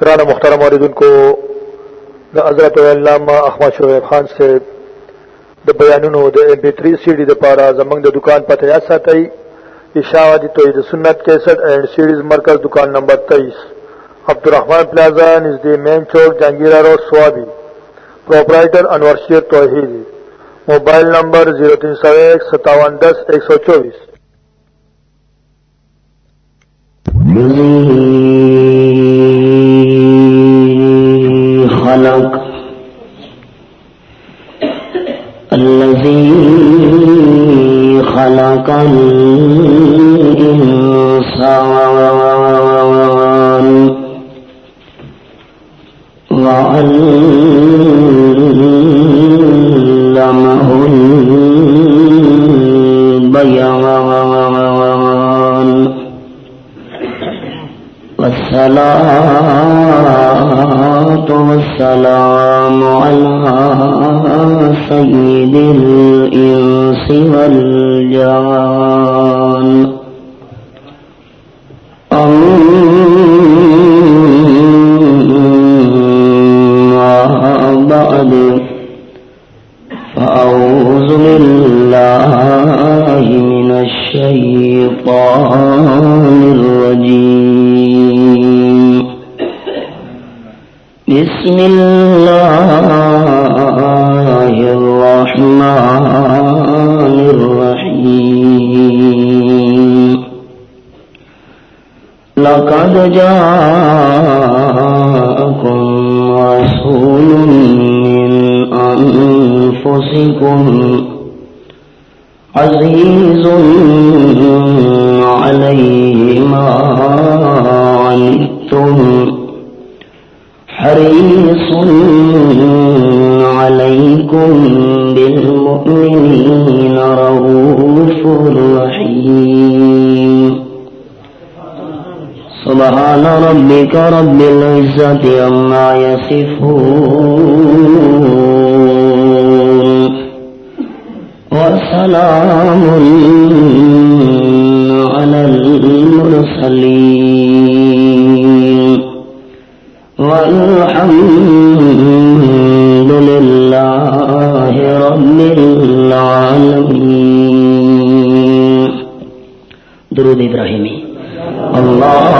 کرانا محترم عوردن کو دا حضرت علامہ احمد شعیب خان سے دا بیانونو دا M P three C D دا پارا زمنگ دا دکان پر تیار ساتھی اشاوادی توحید سنت کیسٹ اینڈ سیڈیز مرکز دکان نمبر تیئیس۔ عبدالرحمان پلازا نزد مین چوک، Jahangira road, Swabi. Proprietor Anwar Sher Tauheed mobile number zero تین سو ایک، ستاون دس، ایک سو چوبیس۔ الإنسان وعلمه البيان والصلاة لقد ربك رب العزة عما يصفون. وسلام على المرسلين. والحمد لله رب العالمين. درود ابراہیمی. اللهم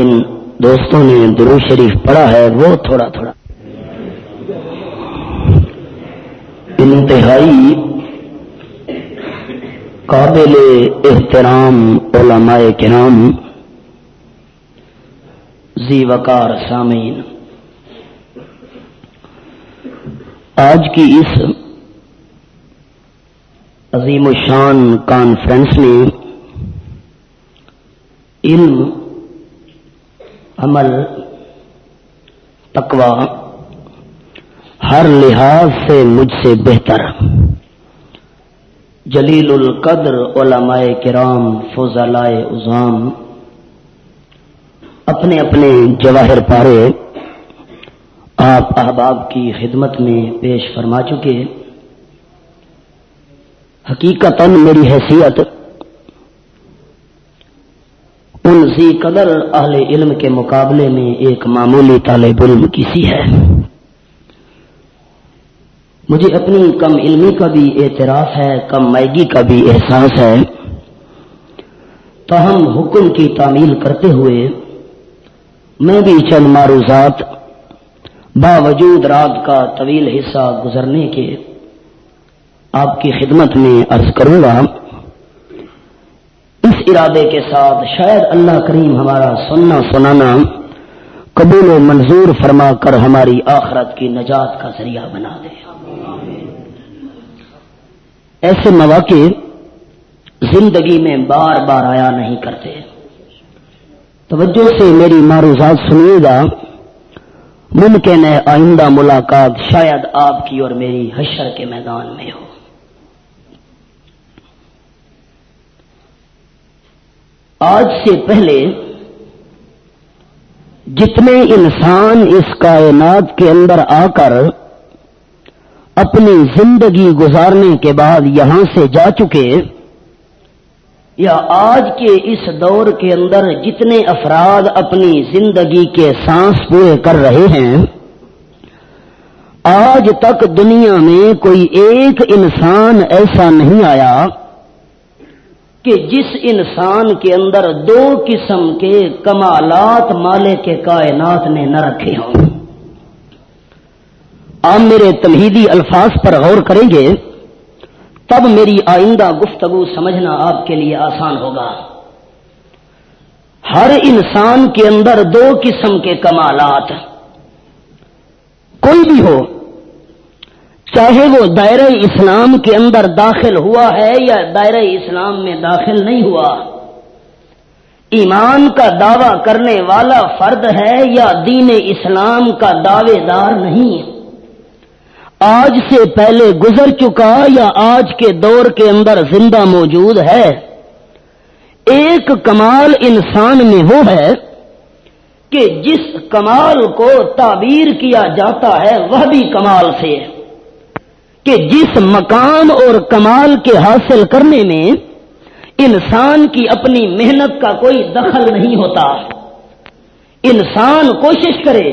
جن دوستوں نے درو شریف پڑھا ہے، وہ تھوڑا تھوڑا۔ انتہائی قابل احترام علماء کرام زی وقار سامعین۔ آج کی اس عظیم الشان کانفرنس میں علم عمل تقوا ہر لحاظ سے مجھ سے بہتر۔ جلیل القدر علماء کرام، فضلائے ازام اپنے اپنے جواہر پارے آپ احباب کی خدمت میں پیش فرما چکے۔ حقیقت میری حیثیت ان سی قدر اہل علم کے مقابلے میں ایک معمولی طالب علم کسی ہے۔ مجھے اپنی کم علمی کا بھی اعتراف ہے، کم مائگی کا بھی احساس ہے۔ تاہم حکم کی تعمیل کرتے ہوئے میں بھی چند معروضات باوجود رات کا طویل حصہ گزرنے کے آپ کی خدمت میں عرض کروں گا۔ اس ارادے کے ساتھ شاید اللہ کریم ہمارا سننا سنانا قبول و منظور فرما کر ہماری آخرت کی نجات کا ذریعہ بنا دے۔ ایسے مواقع زندگی میں بار بار آیا نہیں کرتے۔ توجہ سے میری معروضات سنیے گا۔ ممکن ہے آئندہ ملاقات شاید آپ کی اور میری حشر کے میدان میں ہو۔ آج سے پہلے جتنے انسان اس کائنات کے اندر آ کر اپنی زندگی گزارنے کے بعد یہاں سے جا چکے، یا آج کے اس دور کے اندر جتنے افراد اپنی زندگی کے سانس پورے کر رہے ہیں، آج تک دنیا میں کوئی ایک انسان ایسا نہیں آیا کہ جس انسان کے اندر دو قسم کے کمالات مالے کے کائنات نے نہ رکھے ہوں۔ آپ میرے تمہیدی الفاظ پر غور کریں گے، تب میری آئندہ گفتگو سمجھنا آپ کے لیے آسان ہوگا۔ ہر انسان کے اندر دو قسم کے کمالات، کوئی بھی ہو چاہے وہ دائرہ اسلام کے اندر داخل ہوا ہے یا دائرہ اسلام میں داخل نہیں ہوا۔ ایمان کا دعوی کرنے والا فرد ہے یا دین اسلام کا دعوے دار نہیں۔ آج سے پہلے گزر چکا یا آج کے دور کے اندر زندہ موجود ہے۔ ایک کمال انسان میں وہ ہے کہ جس کمال کو تعبیر کیا جاتا ہے وہ بھی کمال سے کہ جس مقام اور کمال کے حاصل کرنے میں انسان کی اپنی محنت کا کوئی دخل نہیں ہوتا۔ انسان کوشش کرے،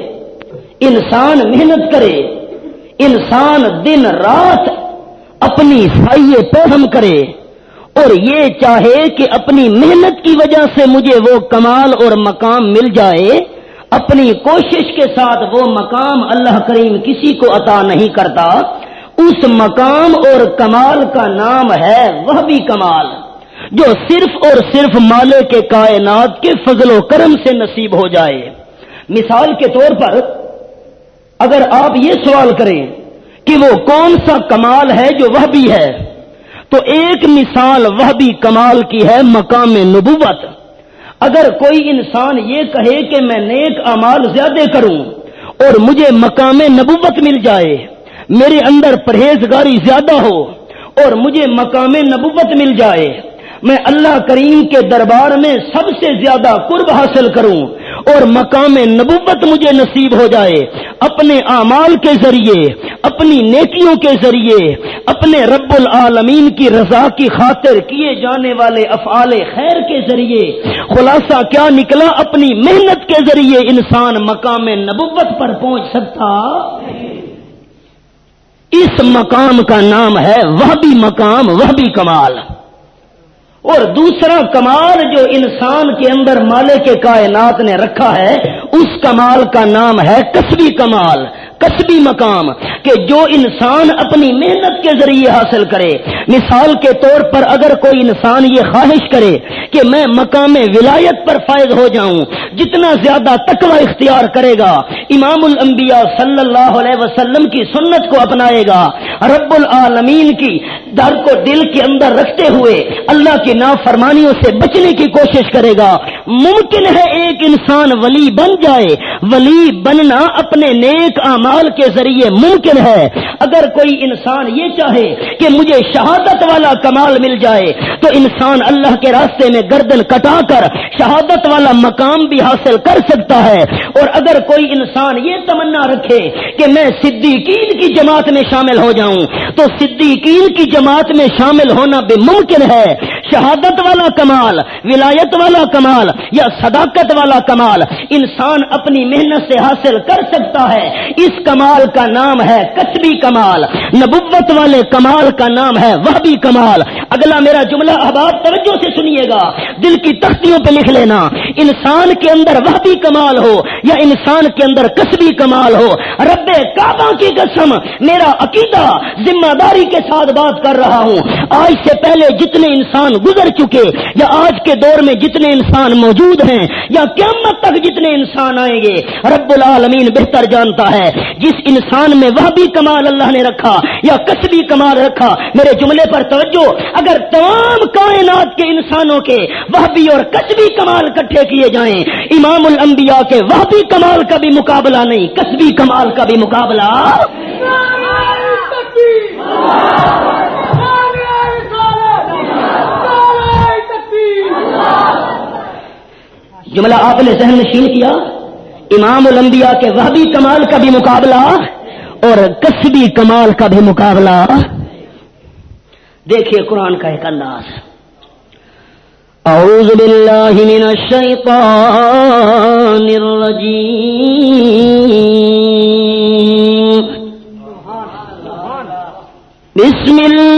انسان محنت کرے، انسان دن رات اپنی سائیے پہم کرے۔ اور یہ چاہے کہ اپنی محنت کی وجہ سے مجھے وہ کمال اور مقام مل جائے، اپنی کوشش کے ساتھ وہ مقام اللہ کریم کسی کو عطا نہیں کرتا۔ اس مقام اور کمال کا نام ہے وہ بھی کمال، جو صرف اور صرف مالے کے کائنات کے فضل و کرم سے نصیب ہو جائے۔ مثال کے طور پر اگر آپ یہ سوال کریں کہ وہ کون سا کمال ہے جو وہ بھی ہے، تو ایک مثال وہ بھی کمال کی ہے مقام نبوت۔ اگر کوئی انسان یہ کہے کہ میں نیک امال زیادہ کروں اور مجھے مقام نبوت مل جائے میرے اندر پرہیزگاری زیادہ ہو اور مجھے مقام نبوت مل جائے، میں اللہ کریم کے دربار میں سب سے زیادہ قرب حاصل کروں اور مقام نبوت مجھے نصیب ہو جائے۔ اپنے اعمال کے ذریعے، اپنی نیکیوں کے ذریعے، اپنے رب العالمین کی رضا کی خاطر کیے جانے والے افعال خیر کے ذریعے۔ خلاصہ، کیا نکلا اپنی محنت کے ذریعے انسان مقام نبوت پر پہنچ سکتا؟ اس مقام کا نام ہے، وہ بھی مقام، وہ بھی کمال۔ اور دوسرا کمال جو انسان کے اندر مالے کے کائنات نے رکھا ہے، اس کمال کا نام ہے کسبی کمال۔ کسبی مقام کہ جو انسان اپنی محنت کے ذریعے حاصل کرے۔ مثال کے طور پر اگر کوئی انسان یہ خواہش کرے کہ میں مقام ولایت پر فائد ہو جاؤں، جتنا زیادہ تقوی اختیار کرے گا، امام الانبیاء صلی اللہ علیہ وسلم کی سنت کو اپنائے گا۔ رب العالمین کی در کو دل کے اندر رکھتے ہوئے اللہ کی نافرمانیوں سے بچنے کی کوشش کرے گا۔ ممکن ہے ایک انسان ولی بن جائے۔ ولی بننا اپنے نیک آم کے ذریعے ممکن ہے۔ اگر کوئی انسان یہ چاہے کہ مجھے شہادت والا کمال مل جائے، تو انسان اللہ کے راستے میں گردن کٹا کر شہادت والا مقام بھی حاصل کر سکتا ہے۔ اور اگر کوئی انسان یہ تمنا رکھے کہ میں صدیقین کی جماعت میں شامل ہو جاؤں، تو صدیقین کی جماعت میں شامل ہونا بھی ممکن ہے۔ شہادت والا کمال، ولایت والا کمال یا صداقت والا کمال، انسان اپنی محنت سے حاصل کر سکتا ہے۔ اس کمال کا نام ہے کچبی کمال، نبوت والے کمال کا نام ہے وہ بھی کمال۔ اگلا میرا جملہ احباب توجہ سے سنیے گا۔ دل کی تختیوں پہ لکھ لینا۔ انسان کے اندر وہ بھی کمال ہو یا انسان کے اندر کسبی کمال ہو۔ رب کعبہ کی قسم، میرا عقیدہ ذمہ داری کے ساتھ بات کر رہا ہوں۔ آج سے پہلے جتنے انسان گزر چکے یا آج کے دور میں جتنے انسان موجود ہیں یا قیامت تک جتنے انسان آئیں گے، رب العالمین بہتر جانتا ہے۔ جس انسان میں وہ بھی کمال اللہ نے رکھا یا کسبی کمال رکھا، میرے جملے پر توجہ۔ اگر تمام کائنات کے انسانوں کے وہ بھی اور کسبی کمال کٹھے کیے جائیں، امام الانبیاء کے وہ بھی کمال کا بھی مقابلہ نہیں، کسبی کمال کا بھی مقابلہ۔ جملہ آپ نے ذہن نشین کیا؟ امام الانبیاء کے وہ بھی کمال کا بھی مقابلہ اور کسبی کمال کا بھی مقابلہ۔ دیکھیے قرآن کا ایک انداز۔ اعوذ باللہ من الشیطان الرجیم۔ بسم اللہ۔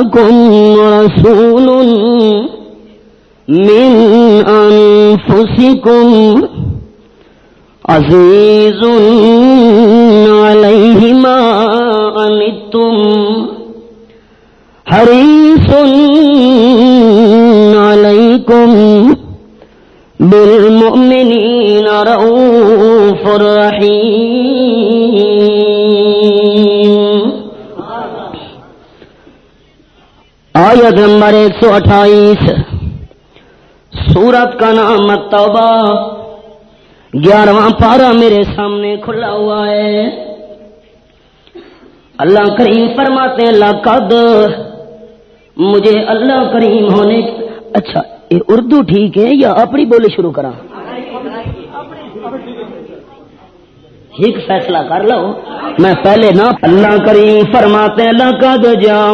جاءكم رسول من أنفسكم عزيز عليه ما أنتم حريص عليكم بالمؤمنين رؤوف رحيم آیت نمبر ایک سو اٹھائیس۔ سورت کا نام توبہ گیارہواں پارا میرے سامنے کھلا ہوا ہے۔ اللہ کریم فرماتے ہیں، لقد مجھے اللہ کریم ہونے اچھا یہ اردو ٹھیک ہے یا اپنی بولی شروع کرا ایک فیصلہ کر لو۔ میں پہلے نہ اللہ کریم فرماتے ہیں، لقد جاءكم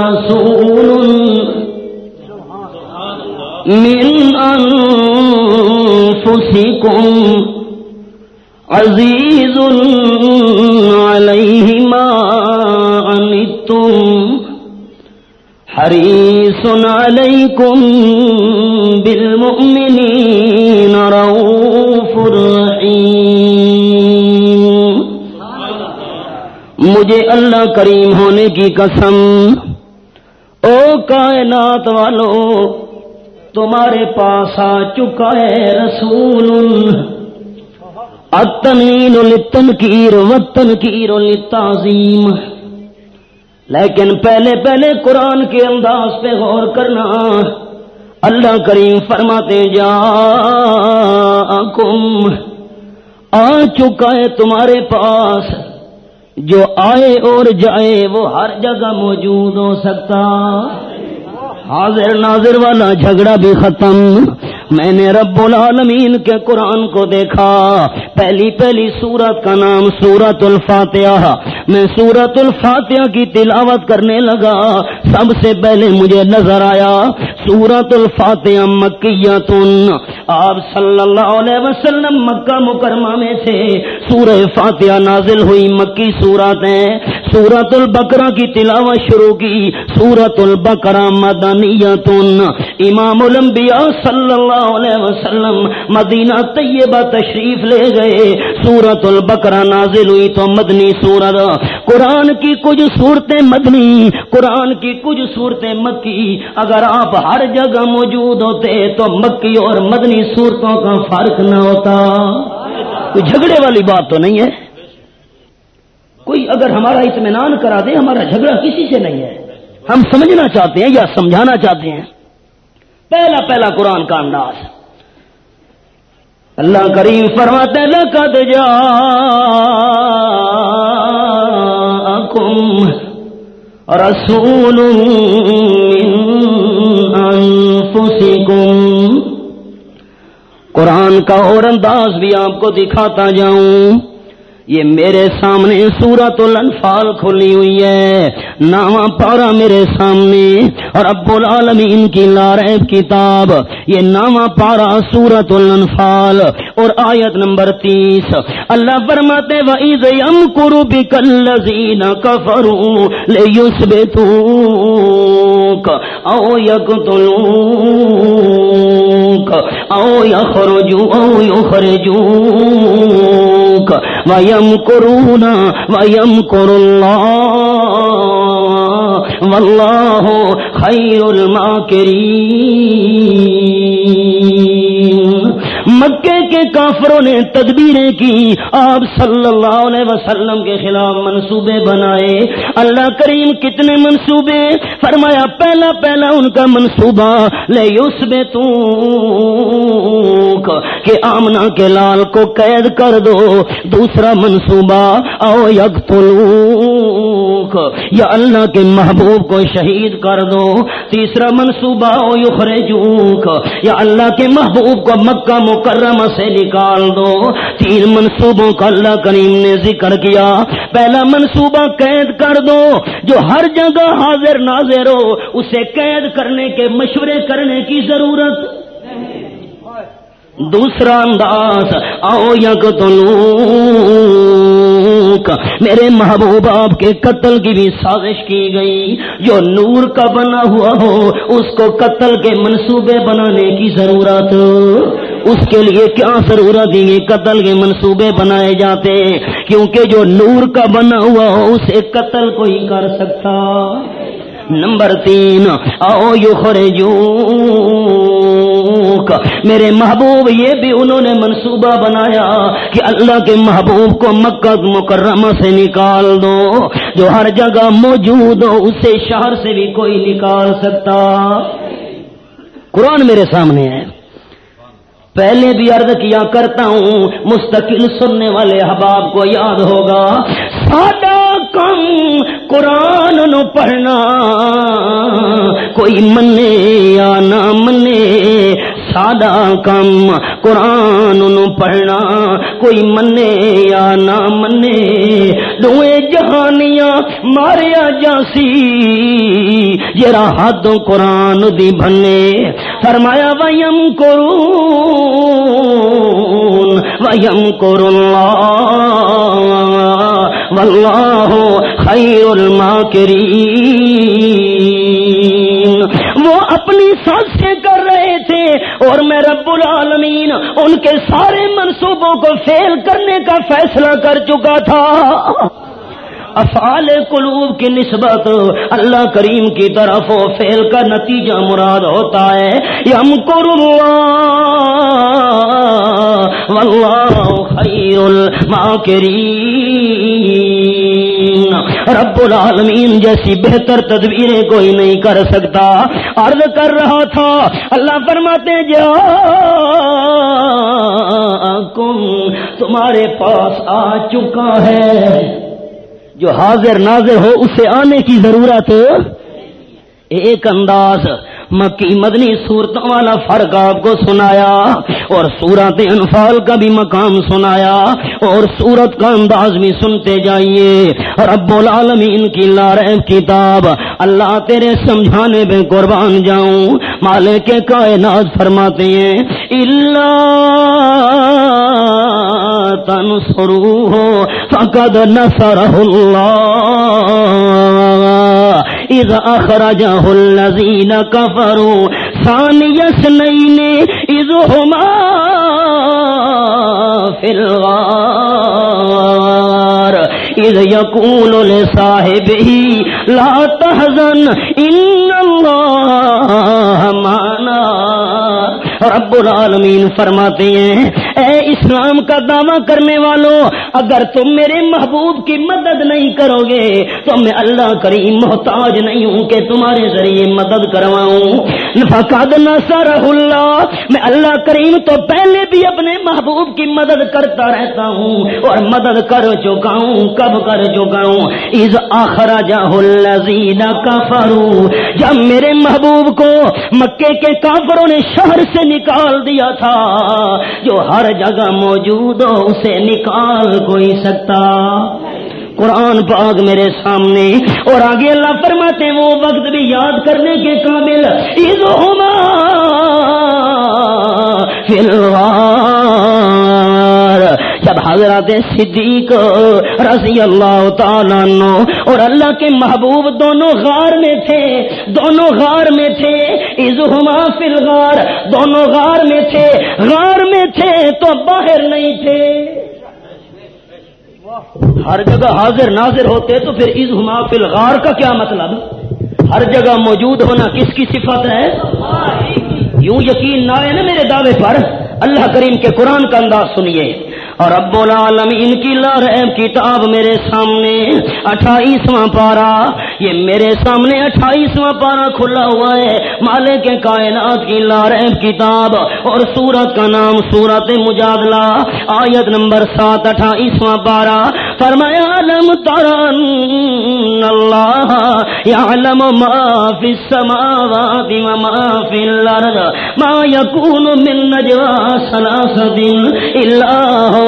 رسول من أنفسكم عزيز عليه ما عنتم حريص عليكم بالمؤمنين مجھے اللہ کریم ہونے کی قسم۔ او کائنات والو، تمہارے پاس آ چکا ہے رسول۔ التنوین للتنکیر والتنکیر للتعظیم۔ لیکن پہلے پہلے قرآن کے انداز پہ غور کرنا۔ اللہ کریم فرماتے جا آ چکا ہے تمہارے پاس۔ جو آئے اور جائے وہ ہر جگہ موجود ہو سکتا حاضر ناظر والا جھگڑا بھی ختم۔ میں نے رب العالمین کے قرآن کو دیکھا۔ پہلی پہلی سورت کا نام سورت الفاتحہ۔ میں سورت الفاتحہ کی تلاوت کرنے لگا۔ سب سے پہلے مجھے نظر آیا سورت الفاتحہ مکیتن۔ آپ صلی اللہ علیہ وسلم مکہ مکرمہ میں سے سورہ فاتحہ نازل ہوئی مکی سورت ہے سورت البقرہ کی تلاوت شروع کی۔ سورت البقرہ مدنیتن امام الانبیاء صلی اللہ علیہ وسلم مدینہ طیبہ تشریف لے گئے. سورت البقرہ نازل ہوئی تو مدنی سورت. قرآن کی کچھ صورتیں مدنی، قرآن کی کچھ صورتیں مکی. اگر آپ ہر جگہ موجود ہوتے تو مکی اور مدنی صورتوں کا فرق نہ ہوتا. کوئی جھگڑے والی بات تو نہیں ہے؟ کوئی اگر ہمارا اطمینان کرا دے، ہمارا جھگڑا کسی سے نہیں ہے. ہم سمجھنا چاہتے ہیں یا سمجھانا چاہتے ہیں؟ پہلا پہلا قرآن کا انداز۔ اللہ کریم فرماتے لقد جاءكم رسول من انفسكم قرآن کا اور انداز بھی آپ کو دکھاتا جاؤں۔ یہ میرے سامنے سورت الانفال کھلی ہوئی ہے۔ نامہ پارا میرے سامنے۔ اور ابو العالمین کی لارب کتاب۔ یہ نامہ پارا سورت الانفال۔ اور آیت نمبر تیس۔ اللہ فرماتے وعید یم کرو بکلزین کفرو لے یسبتو او یقتلو او یخرجو او یخرجو ویم کرونا ویم کر اللہ واللہ خیر الماکرین مکے کے کافروں نے تدبیریں کی آپ صلی اللہ علیہ وسلم کے خلاف منصوبے بنائے اللہ کریم کتنے منصوبے فرمایا پہلا پہلا ان کا منصوبہ لے اس میں تو کہ آمنا کے لال کو قید کر دو۔ دوسرا منصوبہ او یک یا اللہ کے محبوب کو شہید کر دو۔ تیسرا منصوبہ او یخرجوک۔ یا اللہ کے محبوب کو مکہ مکرمہ سے نکال دو۔ تین منصوبوں کا اللہ کریم نے ذکر کیا۔ پہلا منصوبہ قید کر دو۔ جو ہر جگہ حاضر ناظر ہو، اسے قید کرنے کے، مشورے کرنے کی ضرورت دوسرا انداز، آؤ یک میرے محبوب آپ کے قتل کی بھی سازش کی گئی۔ جو نور کا بنا ہوا ہو، اس کو قتل کے منصوبے بنانے کی ضرورت۔ اس کے لیے کیا ضرورت یہ قتل کے منصوبے بنائے جاتے؟ کیونکہ جو نور کا بنا ہوا ہو، اسے قتل کوئی کر سکتا۔ نمبر تین او یو میرے محبوب، یہ بھی انہوں نے منصوبہ بنایا کہ اللہ کے محبوب کو مکہ مکرمہ سے نکال دو، جو ہر جگہ موجود ہو، اسے شہر سے بھی کوئی نکال سکتا۔ قرآن میرے سامنے ہے۔ پہلے بھی عرض کیا کرتا ہوں، مستقل سننے والے احباب کو یاد ہوگا۔ سادہ کم قرآن نو پڑھنا، کوئی منے یا نہ منے سادہ کم قرآن پڑھنا، کوئی منے یا نہ منے، دوئے جہانیاں ماریا جاسی جرا حد قرآن دی بھنے۔ فرمایا ویم کرون ویم کر اللہ واللہ خیر الماکرین وہ اپنی سانس سے کر رہے تھے اور میں رب العالمین ان کے سارے منصوبوں کو فیل کرنے کا فیصلہ کر چکا تھا۔ افعال قلوب کی نسبت اللہ کریم کی طرف و فیل کا نتیجہ مراد ہوتا ہے۔ یم واللہ خیر الماکرین۔ رب العالمین جیسی بہتر تدبیریں کوئی نہیں کر سکتا۔ عرض کر رہا تھا، اللہ فرماتے جا تمہارے پاس آ چکا ہے۔ جو حاضر ناظر ہو، اسے آنے کی ضرورت ایک انداز مکی مدنی صورتوں والا فرق آپ کو سنایا اور سورت انفال کا بھی مقام سنایا اور سورت کا انداز بھی سنتے جائیے۔ رب العالمین کی لارب کتاب، اللہ تیرے سمجھانے میں قربان جاؤں۔ مالے کے کائنات فرماتے ہیں اللہ تن سرو ہو فقد نصرہ اللہ اذا اخرجه الذين كفروا ثاني اثنين اذ هما في الغار. اذ يقول لصاحبه لا تحزن ان الله رب العالمین فرماتے ہیں، اے اسلام کا دعویٰ کرنے والوں اگر تم میرے محبوب کی مدد نہیں کرو گے، تو میں اللہ کریم محتاج نہیں ہوں کہ تمہارے ذریعے مدد کرواؤں۔ فقاد نصر اللہ، میں اللہ کریم تو پہلے بھی اپنے محبوب کی مدد کرتا رہتا ہوں، اور مدد کر چکا ہوں کب کر چکا ہوں از آخر جاہل کافرو جب میرے محبوب کو مکے کے کافروں نے شہر سے نکال دیا تھا، جو ہر جگہ موجود ہو اسے نکال کوئی سکتا۔ قرآن پاک میرے سامنے، اور آگے اللہ فرماتے وہ وقت بھی یاد کرنے کے قابل۔ عید ہوما فی جب حضرت صدیق رضی اللہ تعالیٰ نو اور اللہ کے محبوب دونوں غار میں تھے، دونوں غار میں تھے عزما فی الغار، دونوں غار میں تھے، غار میں تھے تو باہر نہیں تھے۔ ہر جگہ حاضر ناظر ہوتے تو پھر از ہما فی الغار کا کیا مطلب؟ ہر جگہ موجود ہونا کس کی صفت ہے؟ یوں یقین نہ ہے نا میرے دعوے پر، اللہ کریم کے قرآن کا انداز سنیے۔ اور اب العالمین کی لار کتاب میرے سامنے، اٹھائیسواں پارا۔ یہ میرے سامنے اٹھائیسواں پارا کھلا ہوا ہے۔ مالے کے کائنات کی لار کتاب اور سورت کا نام سورت مجادلہ، آیت نمبر سات، اٹھائیسواں پارا۔ فرمایا علم ترن اللہ یعلم ما فی السماوات وما فی الارض، ما یکون من نجوا سلاسد الا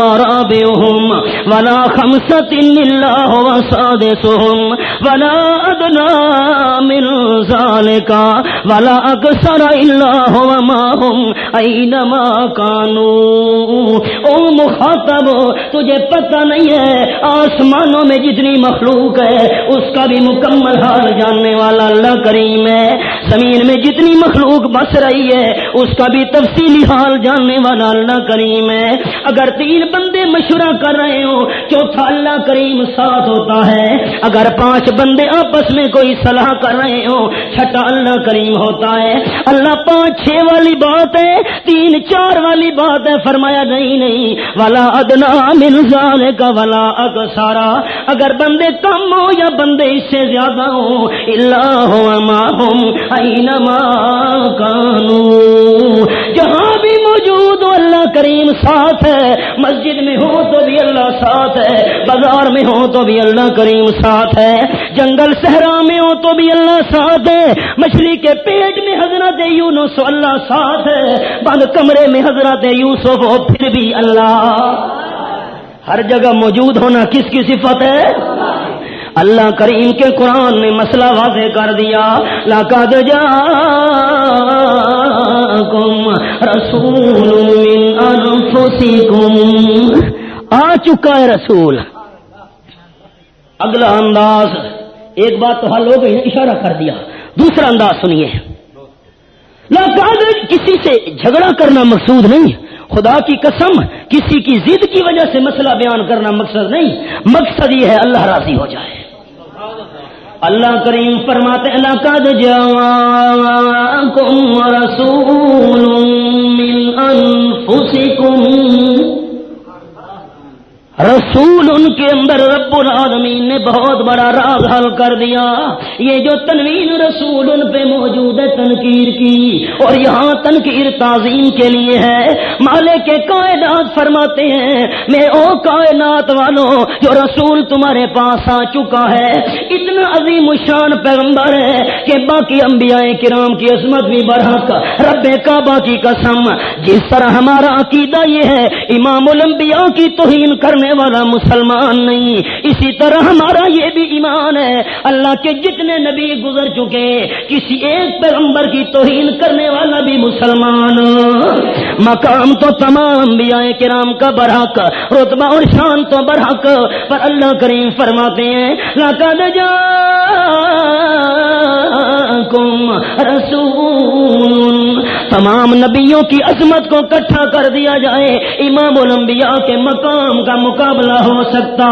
هو رابعهم ولا خمسة إلا هو سادسهم ولا أدنى من ذلك ولا أكثر إلا هو ما هم أينما كانوا او مخاطب، تجھے پتہ نہیں ہے، آسمانوں میں جتنی مخلوق ہے، اس کا بھی مکمل حال جاننے والا اللہ کریم ہے۔ زمین میں جتنی مخلوق بس رہی ہے، اس کا بھی تفصیلی حال جاننے والا اللہ کریم ہے۔ اگر تین بندے مشورہ کر رہے ہو، چوتھا اللہ کریم ساتھ ہوتا ہے۔ اگر پانچ بندے آپس میں کوئی صلاح کر رہے ہو، چھٹا اللہ کریم ہوتا ہے۔ اللہ پانچ، چھ والی بات ہے، تین، چار والی بات ہے۔ فرمایا، نہیں نہیں۔ والا ادنا مل جانے کا والا اگ سارا اگر بندے کم ہو یا بندے اس سے زیادہ ہو اللہ کانو جہاں موجود ہو، اللہ کریم ساتھ ہے۔ مسجد میں ہو تو بھی اللہ ساتھ ہے، بازار میں ہو تو بھی اللہ کریم ساتھ ہے۔ جنگل صحرا میں ہو تو بھی اللہ ساتھ ہے۔ مچھلی کے پیٹ میں حضرت یونس اللہ ساتھ ہے۔ بند کمرے میں حضرت یوسف ہو، پھر بھی اللہ۔ ہر جگہ موجود ہونا کس کی صفت ہے؟ اللہ کریم کے قرآن نے مسئلہ واضح کر دیا۔ لاقاد جا کم رسول آ چکا ہے رسول۔ اگلا انداز، ایک بات تو حل ہو گئی اشارہ کر دیا۔ دوسرا انداز سنیے۔ لاقاد کسی سے جھگڑا کرنا مقصود نہیں۔ خدا کی قسم، کسی کی ضد کی وجہ سے مسئلہ بیان کرنا مقصد نہیں۔ مقصد یہ ہے، اللہ راضی ہو جائے۔ اللہ کریم فرماتے لقد جاءكم رسول من انفسكم رسول ان کے اندر رب العالمین نے بہت بڑا راز حل کر دیا۔ یہ جو تنوین رسول ان پہ موجود ہے تنقیر کی۔ اور یہاں تنقیر تعظیم کے لیے ہے۔ مالے کے کائنات فرماتے ہیں، میں او کائنات والوں، جو رسول تمہارے پاس آ چکا ہے۔ اتنا عظیم شان پیغمبر ہے کہ باقی انبیاء کرام کی عصمت بھی برحق۔ رب کعبہ کی قسم، جس طرح ہمارا عقیدہ یہ ہے، امام الانبیاء کی توہین کرنے والا مسلمان نہیں۔ اسی طرح ہمارا یہ بھی ایمان ہے۔ اللہ کے جتنے نبی گزر چکے، کسی ایک پیغمبر کی توہین کرنے والا بھی مسلمان۔ مقام تو تمام انبیاء کرام کا برحق، رتبہ اور شان تو برحق۔ پر اللہ کریم فرماتے ہیں، لقد جا رسول تمام نبیوں کی عظمت کو کٹھا کر دیا جائے، امام الانبیاء کے مقام کا مقابلہ ہو سکتا۔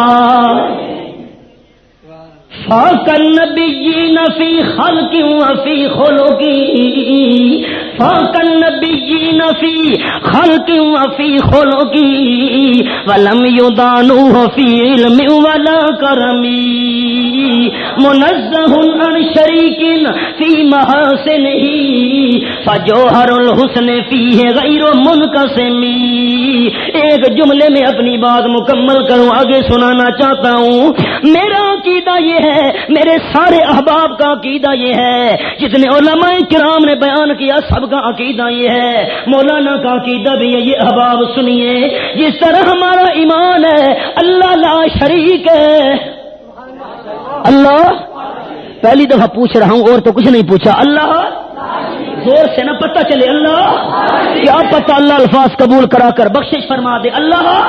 فاکن نبی نفی خل کیوں افی کھولو کی فاکن نبی نفی خل کیوں افی کھولو کی ولم یو دانو فی علم والا کرمی. منزہ عن شریک فی محاسن ہی. فجوہر الحسن فی غیر منقسمی ایک جملے میں اپنی بات مکمل کروں، آگے سنانا چاہتا ہوں. میرا عقیدہ یہ ہے میرے سارے احباب کا عقیدہ یہ ہے جتنے علماء کرام نے بیان کیا سب کا عقیدہ یہ ہے مولانا کا عقیدہ بھی ہے، یہ احباب سنیے جس طرح ہمارا ایمان ہے، اللہ لا شریک ہے۔ اللہ، پہلی دفعہ پوچھ رہا ہوں، اور تو کچھ نہیں پوچھا، اللہ زور سے نہ پتہ چلے اللہ، کیا پتہ اللہ الفاظ قبول کرا کر بخشش فرما دے اللہ۔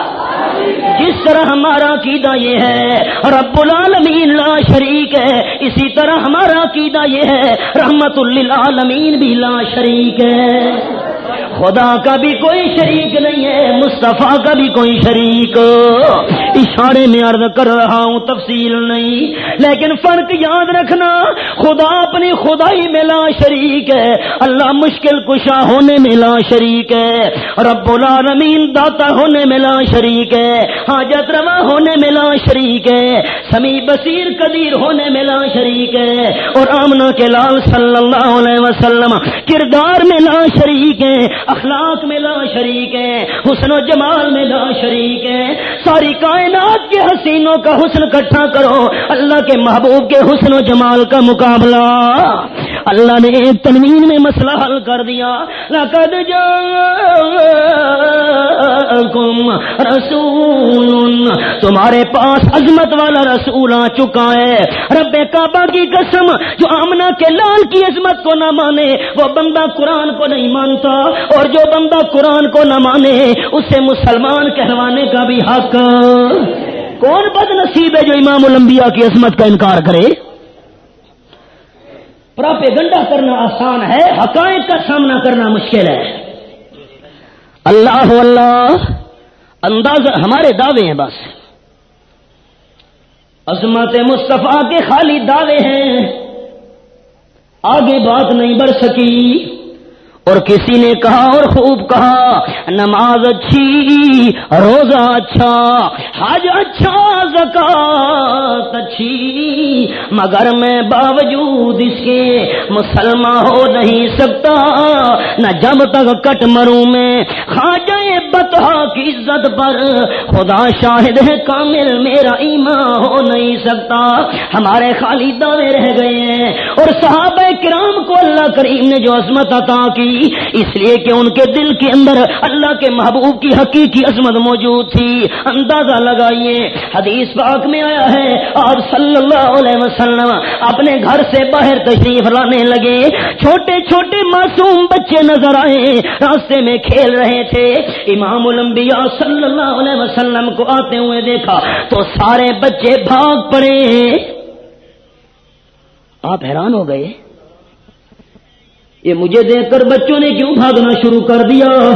جس طرح ہمارا عقیدہ یہ ہے، رب العالمین لا شریک ہے، اسی طرح ہمارا عقیدہ یہ ہے، رحمت للعالمین بھی لا شریک ہے۔ خدا کا بھی کوئی شریک نہیں ہے، مصطفیٰ کا بھی کوئی شریک۔ اشارے میں عرض کر رہا ہوں، تفصیل نہیں، لیکن فرق یاد رکھنا، خدا اپنی خدائی میں لا شریک ہے۔ اللہ مشکل کشا ہونے میں لا شریک ہے۔ رب العالمین داتا ہونے میں لا شریک ہے۔ حاجت روا ہونے میں لا شریک ہے۔ سمی بصیر قدیر ہونے میں لا شریک ہے۔ اور آمنا کے لال صلی اللہ علیہ وسلم کردار میں لا شریک ہے اخلاق میں لا شریک ہے، حسن و جمال میں لا شریک ہے۔ ساری کائنات کے حسینوں کا حسن کٹھا کرو، اللہ کے محبوب کے حسن و جمال کا مقابلہ۔ اللہ نے ایک تنوین میں مسئلہ حل کر دیا۔ لقد رسول، تمہارے پاس عظمت والا رسول آ چکا ہے۔ رب کعبہ کی قسم، جو آمنا کے لال کی عظمت کو نہ مانے، وہ بندہ قرآن کو نہیں مانتا، اور جو بندہ قرآن کو نہ مانے، اسے مسلمان کہلوانے کا بھی حق۔ کون بد نصیب ہے جو امام الانبیاء کی عظمت کا انکار کرے؟ پراپے گنڈا کرنا آسان ہے، حقائق کا سامنا کرنا مشکل ہے۔ اللہ اللہ انداز ہمارے دعوے ہیں بس۔ عظمت مصطفیٰ کے خالی دعوے ہیں۔ آگے بات نہیں بڑھ سکی۔ اور کسی نے کہا اور خوب کہا، نماز اچھی، روزہ اچھا حج اچھا زکات اچھی، مگر میں باوجود اس کے مسلمان ہو نہیں سکتا، نہ جب تک کٹ مروں میں، خواجہ بتہ کی عزت پر، خدا شاہد ہے کامل، میرا ایمان ہو نہیں سکتا۔ ہمارے خالی دعوے رہ گئے ہیں اور صحابہ کرام کو اللہ کریم نے جو عظمت عطا کی اس لیے کہ ان کے دل کے اندر اللہ کے محبوب کی حقیقی عظمت موجود تھی۔ اندازہ لگائیے، حدیث پاک میں آیا ہے، آپ صلی اللہ علیہ وسلم اپنے گھر سے باہر تشریف لانے لگے۔ چھوٹے چھوٹے معصوم بچے نظر آئے، راستے میں کھیل رہے تھے۔ امام الانبیاء صلی اللہ علیہ وسلم کو آتے ہوئے دیکھا تو سارے بچے بھاگ پڑے۔ آپ حیران ہو گئے؟ یہ مجھے دیکھ کر بچوں نے کیوں بھاگنا شروع کر دیا؟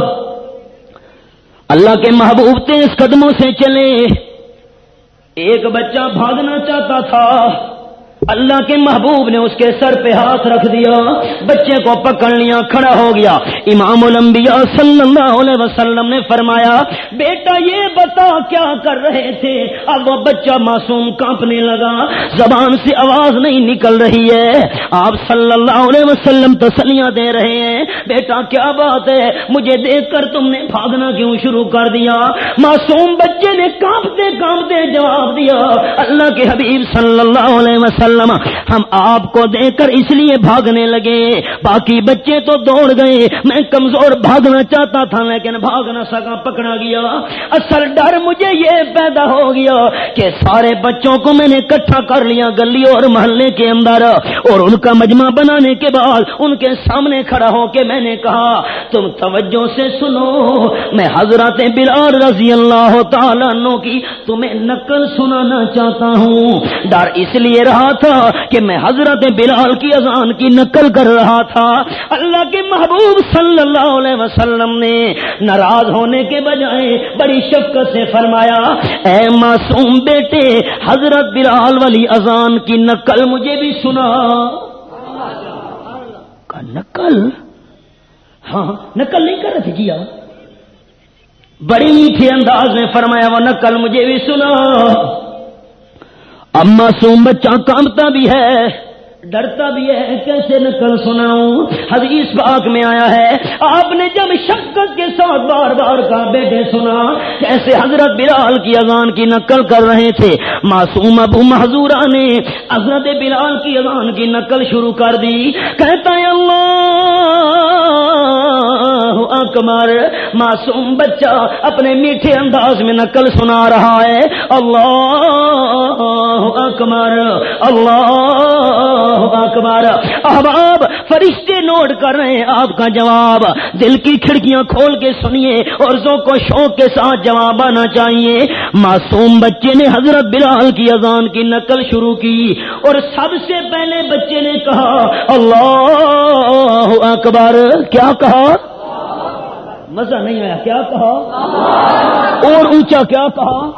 اللہ کے محبوب تیز قدموں سے چلے۔ ایک بچہ بھاگنا چاہتا تھا۔ اللہ کے محبوب نے اس کے سر پہ ہاتھ رکھ دیا، بچے کو پکڑ لیا کھڑا ہو گیا۔ امام الانبیاء صلی اللہ علیہ وسلم نے فرمایا، بیٹا یہ بتا کیا کر رہے تھے؟ اب وہ بچہ معصوم کانپنے لگا۔ زبان سے آواز نہیں نکل رہی ہے۔ آپ صلی اللہ علیہ وسلم تسلیاں دے رہے ہیں۔ بیٹا کیا بات ہے؟ مجھے دیکھ کر تم نے بھاگنا کیوں شروع کر دیا؟ معصوم بچے نے کانپتے کانپتے جواب دیا۔ اللہ کے حبیب صلی اللہ علیہ وسلم وسلم ہم آپ کو دیکھ کر اس لیے بھاگنے لگے۔ باقی بچے تو دوڑ گئے۔ میں کمزور بھاگنا چاہتا تھا، لیکن بھاگ نہ سکا، پکڑا گیا۔ اصل ڈر مجھے یہ پیدا ہو گیا کہ سارے بچوں کو میں نے اکٹھا کر لیا گلی اور محلے کے اندر۔ اور ان کا مجمع بنانے کے بعد ان کے سامنے کھڑا ہو کے میں نے کہا، تم توجہ سے سنو، میں حضرت بلال رضی اللہ تعالیٰ کی تمہیں نقل سنانا چاہتا ہوں۔ ڈر اس لیے رہا تھا کہ میں حضرت بلال کی اذان کی نقل کر رہا تھا۔ اللہ کے محبوب صلی اللہ علیہ وسلم نے ناراض ہونے کے بجائے بڑی شفقت سے فرمایا، اے معصوم بیٹے، حضرت بلال والی اذان کی نقل مجھے بھی سنا۔ نقل؟ ہاں نقل نہیں کر رہے تھے جی کیا بڑی میٹھے انداز میں فرمایا، وہ نقل مجھے بھی سنا۔ اب معصوم بچہ کامتا بھی ہے ڈرتا بھی ہے، کیسے نقل سناؤں؟ حدیث پاک میں آیا ہے، آپ نے جب شکت کے ساتھ بار بار کا بیٹے سنا کیسے حضرت بلال کی اذان کی نقل کر رہے تھے، معصوم ابو محضورہ نے حضرت بلال کی اذان کی نقل شروع کر دی، کہتا ہے، اللہ اکبر، معصوم بچہ اپنے میٹھے انداز میں نقل سنا رہا ہے، اللہ اکبر، اللہ اکبر۔ احباب، فرشتے نوٹ کر رہے ہیں آپ کا جواب۔ دل کی کھڑکیاں کھول کے سنیے اور زو کو شوق کے ساتھ جواب آنا چاہیے۔ معصوم بچے نے حضرت بلال کی اذان کی نقل شروع کی اور سب سے پہلے بچے نے کہا، اللہ اکبر۔ کیا کہا؟ مزہ نہیں آیا۔ کیا کہا؟ اور اونچا کیا کہا؟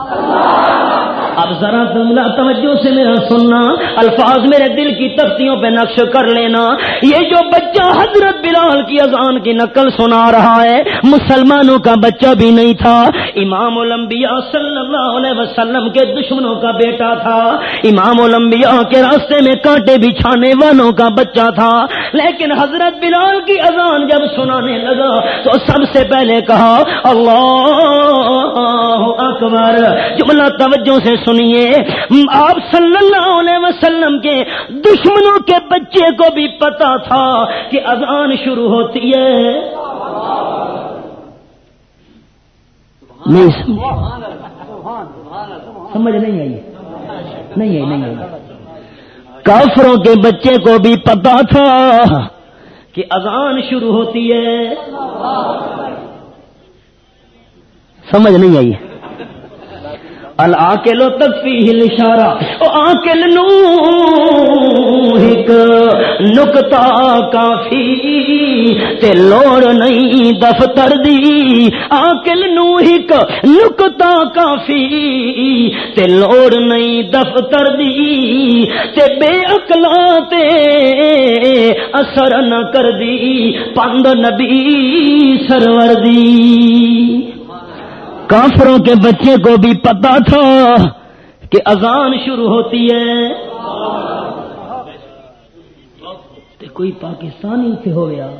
اب ذرا توجہ سے میرا سننا، الفاظ میرے دل کی تختیوں پہ نقش کر لینا۔ یہ جو بچہ حضرت بلال کی اذان کی نقل سنا رہا ہے، مسلمانوں کا بچہ بھی نہیں تھا۔ امام الانبیاء صلی اللہ علیہ وسلم کے دشمنوں کا بیٹا تھا۔ امام الانبیاء کے راستے میں کانٹے بچھانے والوں کا بچہ تھا۔ لیکن حضرت بلال کی اذان جب سنانے لگا، تو سب سے پہلے کہا، اللہ اکبر۔ جملہ توجہ سے سنیے آپ صلی اللہ علیہ وسلم کے دشمنوں کے بچے کو بھی پتا تھا کہ اذان شروع ہوتی ہے سمجھ نہیں آئی نہیں آئی نہیں آئی کافروں کے بچے کو بھی پتا تھا کہ اذان شروع ہوتی ہے سمجھ نہیں آئی العاقل تکفیہ الاشارہ، او عاقل نو ایک نکتا کافی تے لوڑ نہیں دفتر دی۔ عاقل نو ایک نکتا کافی تے لوڑ نہیں دفتر دی۔ تے بے عقلا تے اثر نہ کر دی، پند نبی سرور دی۔ کافروں کے بچے کو بھی پتا تھا کہ اذان شروع ہوتی ہے۔ کوئی پاکستانی سے ہو گیا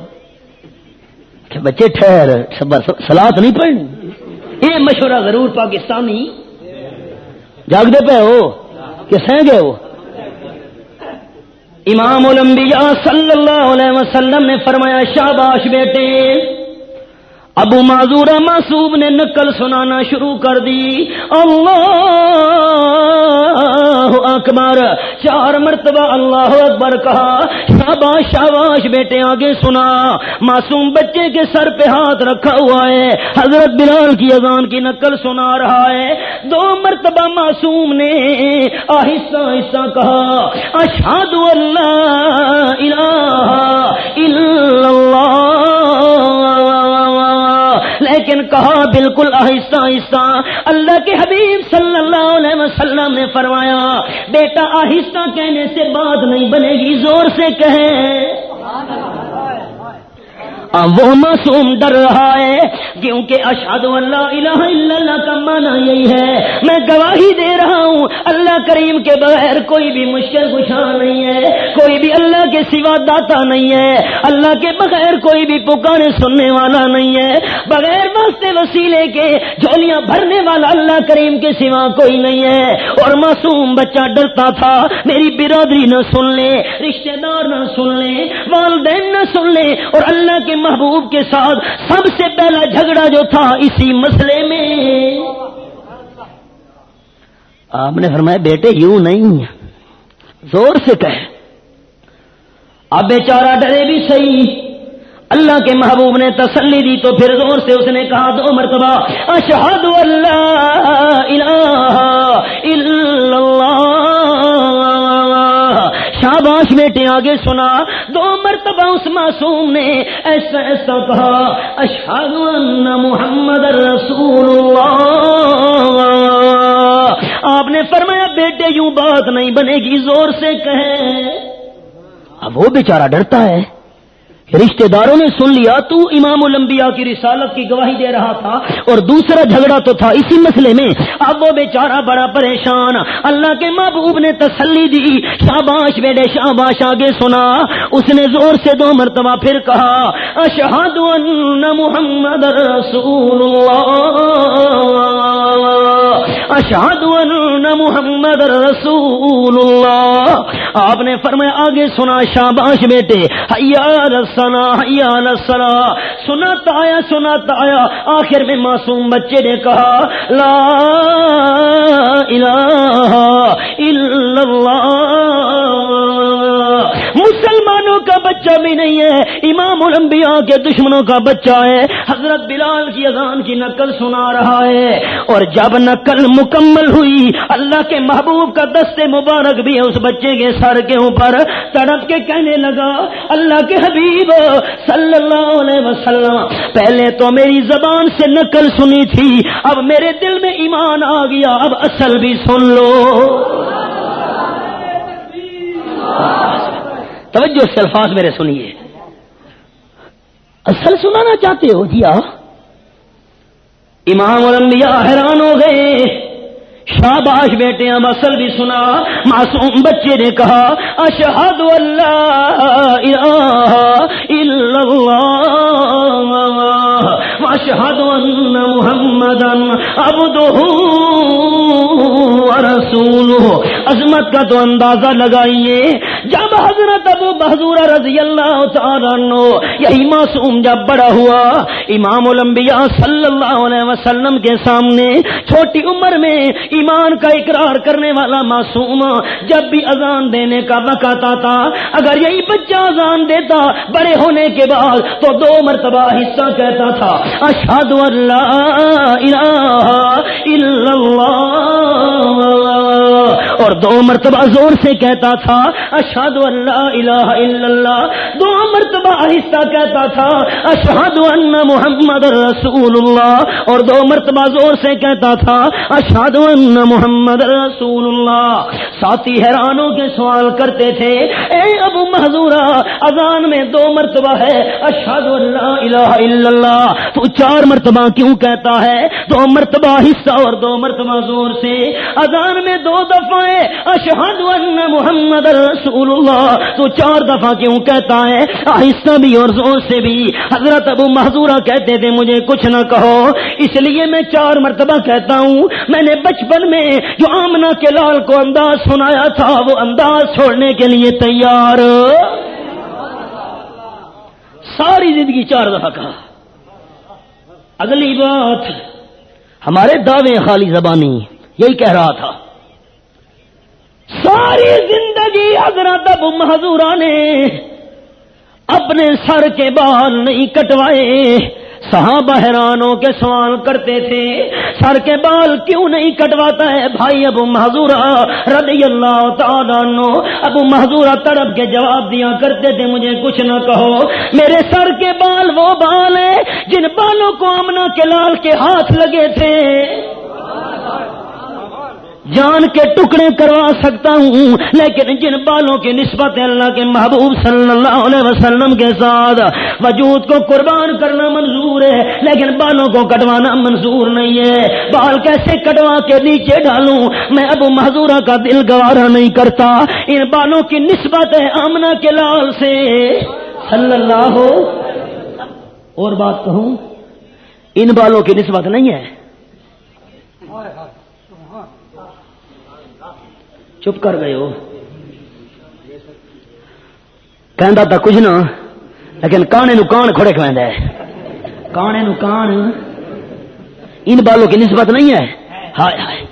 کہ بچے ٹھہر سلاد نہیں پڑھنی۔ یہ مشورہ ضرور پاکستانی۔ جاگتے پہ ہو؟ کہ سہ گئے ہو؟ امام الانبیاء صلی اللہ علیہ وسلم نے فرمایا، شاباش بیٹے ابو معذور معصوب نے نقل سنانا شروع کر دی۔ اللہ اکبر۔ چار مرتبہ اللہ اکبر کہا، شاباش شاباش بیٹے، آگے سنا۔ معصوم بچے کے سر پہ ہاتھ رکھا ہوا ہے۔ حضرت بلال کی اذان کی نقل سنا رہا ہے۔ دو مرتبہ معصوم نے آہستہ آہستہ کہا اشہد اللہ الہ الا اللہ۔ لیکن کہا بالکل آہستہ آہستہ اللہ کے حبیب صلی اللہ علیہ وسلم نے فرمایا، بیٹا آہستہ کہنے سے بات نہیں بنے گی، زور سے کہیں وہ معصوم ڈر رہا ہے۔ کیونکہ اشاد اللہ الہ الا اللہ کا مانا یہی ہے۔ میں گواہی دے رہا ہوں، اللہ کریم کے بغیر کوئی بھی مشکل کشا نہیں ہے۔ کوئی بھی اللہ کے سوا داتا نہیں ہے۔ اللہ کے بغیر کوئی بھی پکانے سننے والا نہیں ہے۔ بغیر واسطے وسیلے کے جھولیاں بھرنے والا اللہ کریم کے سوا کوئی نہیں ہے۔ اور معصوم بچہ ڈرتا تھا، میری برادری نہ سن لے، رشتہ دار نہ سن لے، والدین نہ سن لے، اور اللہ کے محبوب کے ساتھ سب سے پہلا جھگڑا جو تھا اسی مسئلے میں۔ آپ نے فرمایا، بیٹے، یوں نہیں۔ زور سے کہ اب بیچارہ ڈرے بھی صحیح۔ اللہ کے محبوب نے تسلی دی تو پھر زور سے اس نے کہا، دو مرتبہ اشہد اللہ الہ الا اللہ۔ شاباش بیٹے، آگے سنا۔ مرتبہ اس معصوم نے ایسا ایسا کہا، اشہد ان محمد رسول اللہ آپ نے فرمایا، بیٹے، یوں بات نہیں بنے گی، زور سے کہیں اب وہ بیچارہ ڈرتا ہے۔ رشتہ داروں نے سن لیا، تو امام الانبیاء کی رسالت کی گواہی دے رہا تھا اور دوسرا جھگڑا تو تھا اسی مسئلے میں۔ اب وہ بیچارہ بڑا پریشان، اللہ کے محبوب نے تسلی دی۔ شاباش بیٹے، شاباش آگے سنا۔ اس نے زور سے دو مرتبہ پھر کہا اشہد ان محمد رسول اللہ. اشہد ان محمد رسول اللہ آپ نے فرمایا، آگے سنا شاباش بیٹے، حیا رس سنا سناتا آیا سناتا آیا. آخر میں معصوم بچے نے کہا، لا الہ الا اللہ. کا بچہ بھی نہیں ہے، امام الانبیاء کے دشمنوں کا بچہ ہے، حضرت بلال کی اذان کی نقل سنا رہا ہے۔ اور جب نقل مکمل ہوئی، اللہ کے محبوب کا دست مبارک بھی ہے، اس بچے کے سر کے اوپر تڑپ کے کہنے لگا، اللہ کے حبیب صلی اللہ علیہ وسلم، پہلے تو میری زبان سے نقل سنی تھی، اب میرے دل میں ایمان آ گیا، اب اصل بھی سن لو۔ توجہ سے الفاظ میرے سنیے۔ اصل سنانا چاہتے ہو جیا؟ امام الانبیاء حیران ہو گئے۔ شاباش بیٹے ہم اصل بھی سنا۔ معصوم بچے نے کہا، اشہد اللہ الہ الا اللہ اشہد ان محمد عبدہ رسول عظمت کا تو اندازہ لگائیے۔ جب حضرت ابو بحضور رضی اللہ تعالیٰ عنہ یہی معصوم جب بڑا ہوا، امام الانبیاء صلی اللہ علیہ وسلم کے سامنے چھوٹی عمر میں ایمان کا اقرار کرنے والا معصوم جب بھی اذان دینے کا وقت آتا اگر یہی بچہ اذان دیتا بڑے ہونے کے بعد تو دو مرتبہ حصہ کہتا تھا، اشہد اللہ الہ الا اللہ۔ اور دو مرتبہ زور سے کہتا تھا اشہد اللہ الہ الا اللہ. دو مرتبہ آہستہ کہتا تھا اشہد ان محمد رسول اللہ اور دو مرتبہ زور سے کہتا تھا اشہد ان محمد رسول اللہ ساتھی حیرانوں کے سوال کرتے تھے، اے ابو محضورہ اذان میں دو مرتبہ ہے اشہد اللہ الہ الا اللہ. تو چار مرتبہ کیوں کہتا ہے، دو مرتبہ حصہ اور دو مرتبہ زور سے. اذان میں دو دفعہ اشہد ان محمد رسول اللہ تو چار دفعہ کیوں کہتا ہے؟ آہستہ بھی اور زور سے بھی۔ حضرت ابو محضورہ کہتے تھے، مجھے کچھ نہ کہو۔ اس لیے میں چار مرتبہ کہتا ہوں۔ میں نے بچپن میں جو آمنا کے لال کو انداز سنایا تھا، وہ انداز چھوڑنے کے لیے تیار۔ ساری زندگی چار دفعہ کہا۔ اگلی بات، ہمارے دعوے خالی زبانی، یہی کہہ رہا تھا۔ ساری زندگی حضرت ابو محضورہ نے اپنے سر کے بال نہیں کٹوائے۔ صحابہ حیرانوں کے سوال کرتے تھے، سر کے بال کیوں نہیں کٹواتا ہے بھائی ابو محضورہ رضی اللہ تعالیٰ عنہ۔ ابو محضورہ تڑپ کے جواب دیا کرتے تھے، مجھے کچھ نہ کہو۔ میرے سر کے بال وہ بال ہیں جن بالوں کو امنا کے لال کے ہاتھ لگے تھے۔ جان کے ٹکڑے کروا سکتا ہوں، لیکن جن بالوں کی نسبت اللہ کے محبوب صلی اللہ علیہ وسلم کے ساتھ وجود کو قربان کرنا منظور ہے، لیکن بالوں کو کٹوانا منظور نہیں ہے۔ بال کیسے کٹوا کے نیچے ڈالوں؟ میں ابو محضورہ کا دل گوارا نہیں کرتا۔ ان بالوں کی نسبت ہے آمنا کے لال سے۔ صلی اللہ ہو اور بات کہوں، ان بالوں کی نسبت نہیں ہے۔ چپ کر گئے ہو۔ کہندا تھا کچھ نہ، لیکن کانے نو کان کھڑے کھویندا ہے۔ کانے نو کان۔ ان بالوں کی نسبت نہیں ہے۔ ہائے ہائے۔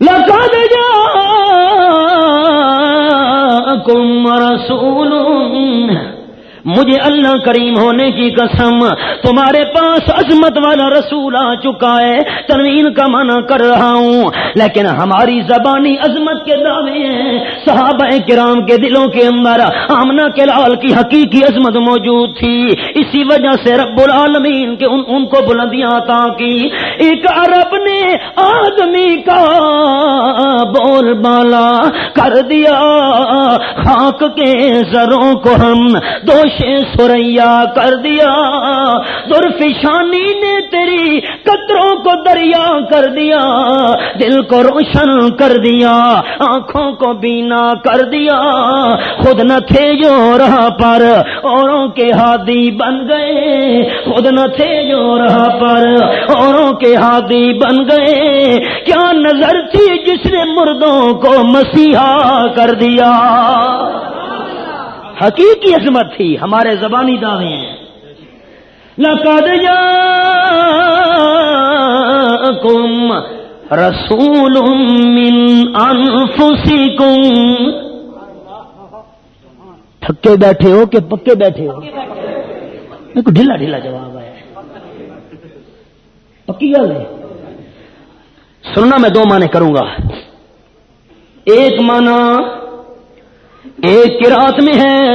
لقد جاءكم رسول۔ مجھے اللہ کریم ہونے کی قسم تمہارے پاس عظمت والا رسول آ چکا ہے تنوین کا منع کر رہا ہوں۔ لیکن ہماری زبانی عظمت کے دعوے ہیں۔ صحابہ کرام کے دلوں کے اندر آمنا کے لال کی حقیقی عظمت موجود تھی۔ اسی وجہ سے رب العالمین کے ان, ان کو بلندیاں عطا کی۔ ایک عرب نے آدمی کا بول بالا کر دیا۔ خاک کے زروں کو ہم دو سریا کر دیا۔ درفشانی نے تیری قطروں کو دریا کر دیا۔ دل کو روشن کر دیا، آنکھوں کو بینا کر دیا۔ خود نہ تھے جو رہا پر اوروں کے ہادی بن گئے۔ خود نہ تھے جو رہا پر اوروں کے ہادی بن گئے۔ کیا نظر تھی جس نے مردوں کو مسیحا کر دیا؟ حقیقی عظمت تھی، ہمارے زبانی دعوے ہیں۔ لقد جاءكم رسول من انفسكم تھکے بیٹھے ہو کہ پکے بیٹھے ہو؟ میرے کو ڈھیلا ڈھیلا جواب ہے پکی گل ہے۔ سننا میں دو معنی کروں گا۔ ایک معنی ایک رات میں ہے۔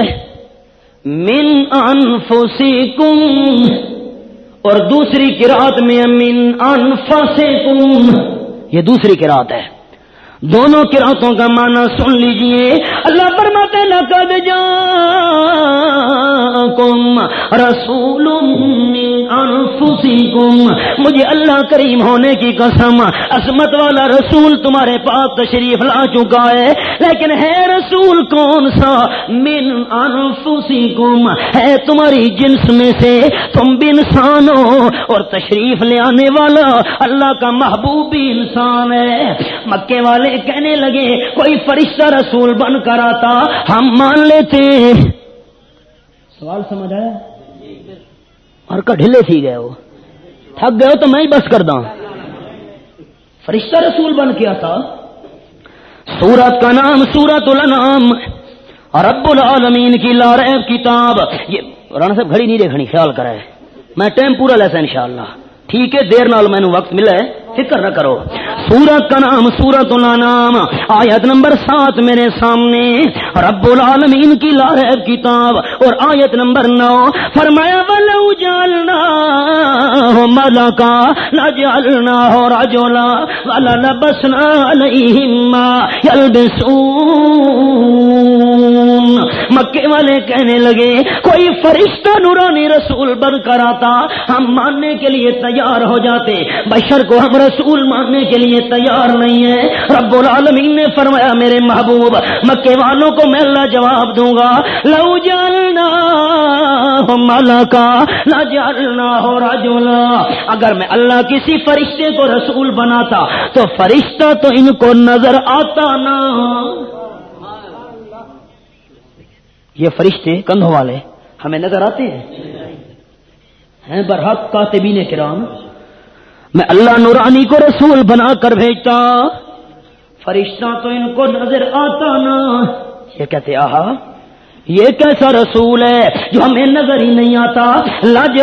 من انفسکم، اور دوسری کراط میں من انفسکم۔ یہ دوسری کراط ہے۔ دونوں کراتوں کا معنی سن لیجیے۔ اللہ لقد جاءکم رسول من انفسکم مجھے اللہ کریم ہونے کی قسم عصمت والا رسول تمہارے پاس تشریف لا چکا ہے۔ لیکن ہے رسول کون سا؟ من انفسکم ہے تمہاری جنس میں سے۔ تم بھی انسان ہو اور تشریف لے آنے والا اللہ کا محبوب بھی انسان ہے۔ مکے والے کہنے لگے، کوئی فرشتہ رسول بن کر آتا ہم مان لیتے سوال سمجھ آیا؟ اور کڈھلے تھی گئے وہ۔ تھک گئے تو میں ہی بس کر دوں فرشتہ رسول بن کے آتا سورت کا نام سورت الانام رب العالمین کی لارب کتاب۔ یہ رانا صاحب گھڑی نہیں دیکھنی خیال کرے میں ٹائم پورا لیسا انشاءاللہ۔ ٹھیک ہے دیر نال میں وقت ملا ہے فکر نہ کرو۔ سورت کا نام سورت نام آیت نمبر سات میرے سامنے رب العالمین کی لارب کتاب اور آیت نمبر نو فرمایا، ولو جالنا ملا کا جالنا ہو راجولا والا لبسنا علیہم مکے والے کہنے لگے، کوئی فرشتہ نورانی رسول بن کر آتا، ہم ماننے کے لیے تیار ہو جاتے، بشر کو ہم رسول ماننے کے لیے تیار نہیں ہے۔ رب العالمین نے فرمایا، میرے محبوب، مکے والوں کو میں اللہ جواب دوں گا۔ لو جالنا مالا کا نہ جالنا ہو راجولا اگر میں اللہ کسی فرشتے کو رسول بناتا، تو فرشتہ تو ان کو نظر آتا نہ یہ فرشتے کندھوں والے ہمیں نظر آتے ہیں۔ ہیں برحق کاتبین کرام میں اللہ نورانی کو رسول بنا کر بھیجتا۔ فرشتہ تو ان کو نظر آتا نا۔ یہ کہتے، آہا۔ یہ کیسا رسول ہے جو ہمیں نظر ہی نہیں آتا؟ لاج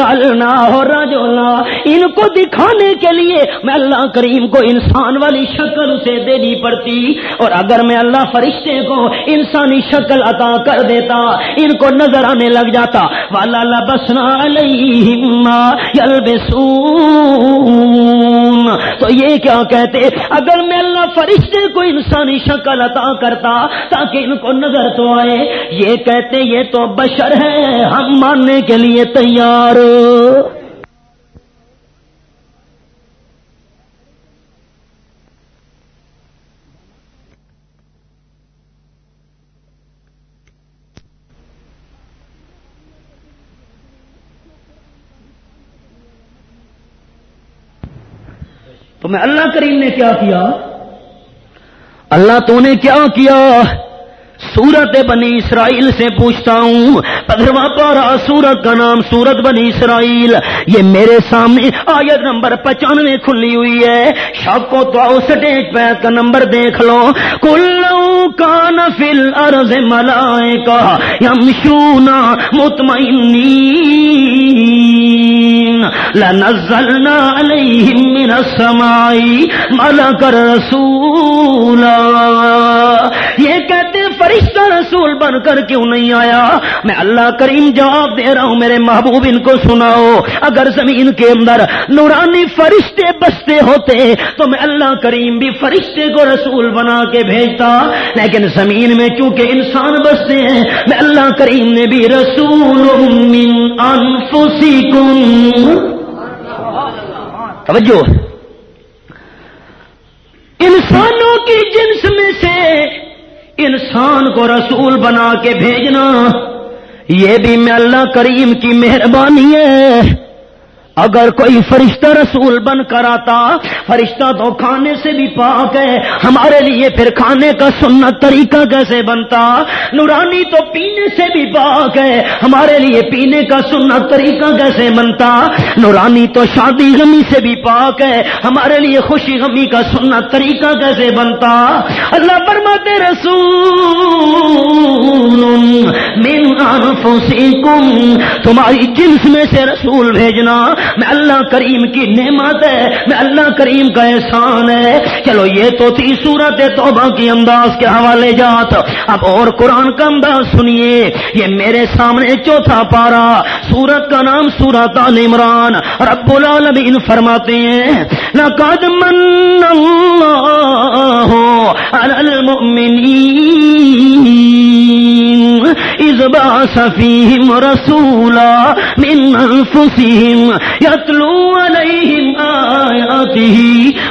ہو راجولا ان کو دکھانے کے لیے میں اللہ کریم کو انسان والی شکل اسے دینی پڑتی۔ اور اگر میں اللہ فرشتے کو انسانی شکل عطا کر دیتا، ان کو نظر آنے لگ جاتا۔ والا بسنا تو یہ کیا کہتے؟ اگر میں اللہ فرشتے کو انسانی شکل عطا کرتا تاکہ ان کو نظر تو آئے، یہ کہتے یہ تو بشر ہے، ہم ماننے کے لیے تیار۔ تو میں اللہ کریم نے کیا کیا؟ اللہ تو نے کیا کیا؟ سورت بنی اسرائیل سے پوچھتا ہوں، پندرواں پارا سورت کا نام سورت بنی اسرائیل، یہ میرے سامنے آیت نمبر پچانوے کھلی ہوئی ہے۔ شب کو تو آؤ سٹیج پہ کا نمبر دیکھ لو۔ کلو کا نفل ارض ملائے کا یمشونا مطمئن لنزلنا علیہم من السمائی ملکر رسولا۔ یہ کہتے فرشتہ رسول بن کر کیوں نہیں آیا؟ میں اللہ کریم جواب دے رہا ہوں، میرے محبوب ان کو سناؤ۔ اگر زمین کے اندر نورانی فرشتے بستے ہوتے، تو میں اللہ کریم بھی فرشتے کو رسول بنا کے بھیجتا۔ لیکن زمین میں چونکہ انسان بستے ہیں، میں اللہ کریم نے بھی رسول من انفسکم۔ توجہ۔ انسانوں کی جنس میں سے انسان کو رسول بنا کے بھیجنا یہ بھی میں اللہ کریم کی مہربانی ہے۔ اگر کوئی فرشتہ رسول بن کر آتا، فرشتہ تو کھانے سے بھی پاک ہے۔ ہمارے لیے پھر کھانے کا سنت طریقہ کیسے بنتا؟ نورانی تو پینے سے بھی پاک ہے۔ ہمارے لیے پینے کا سنت طریقہ کیسے بنتا؟ نورانی تو شادی غمی سے بھی پاک ہے۔ ہمارے لیے خوشی غمی کا سنت طریقہ کیسے بنتا؟ اللہ فرماتے، رسول من انفسکم، تمہاری جنس میں سے رسول بھیجنا۔ میں اللہ کریم کی نعمت ہے، میں اللہ کریم کا احسان ہے۔ چلو یہ تو تھی صورت توبہ کی انداز کے حوالے جات۔ اب اور قرآن کا انداز سنیے۔ یہ میرے سامنے چوتھا پارا سورت کا نام سورت عال عمران۔ رب العالمین فرماتے ہیں، لقد من اللہ علی المؤمنین۔ اذ باس فیہم رسولا من انفسہم يتلو عليهم آياته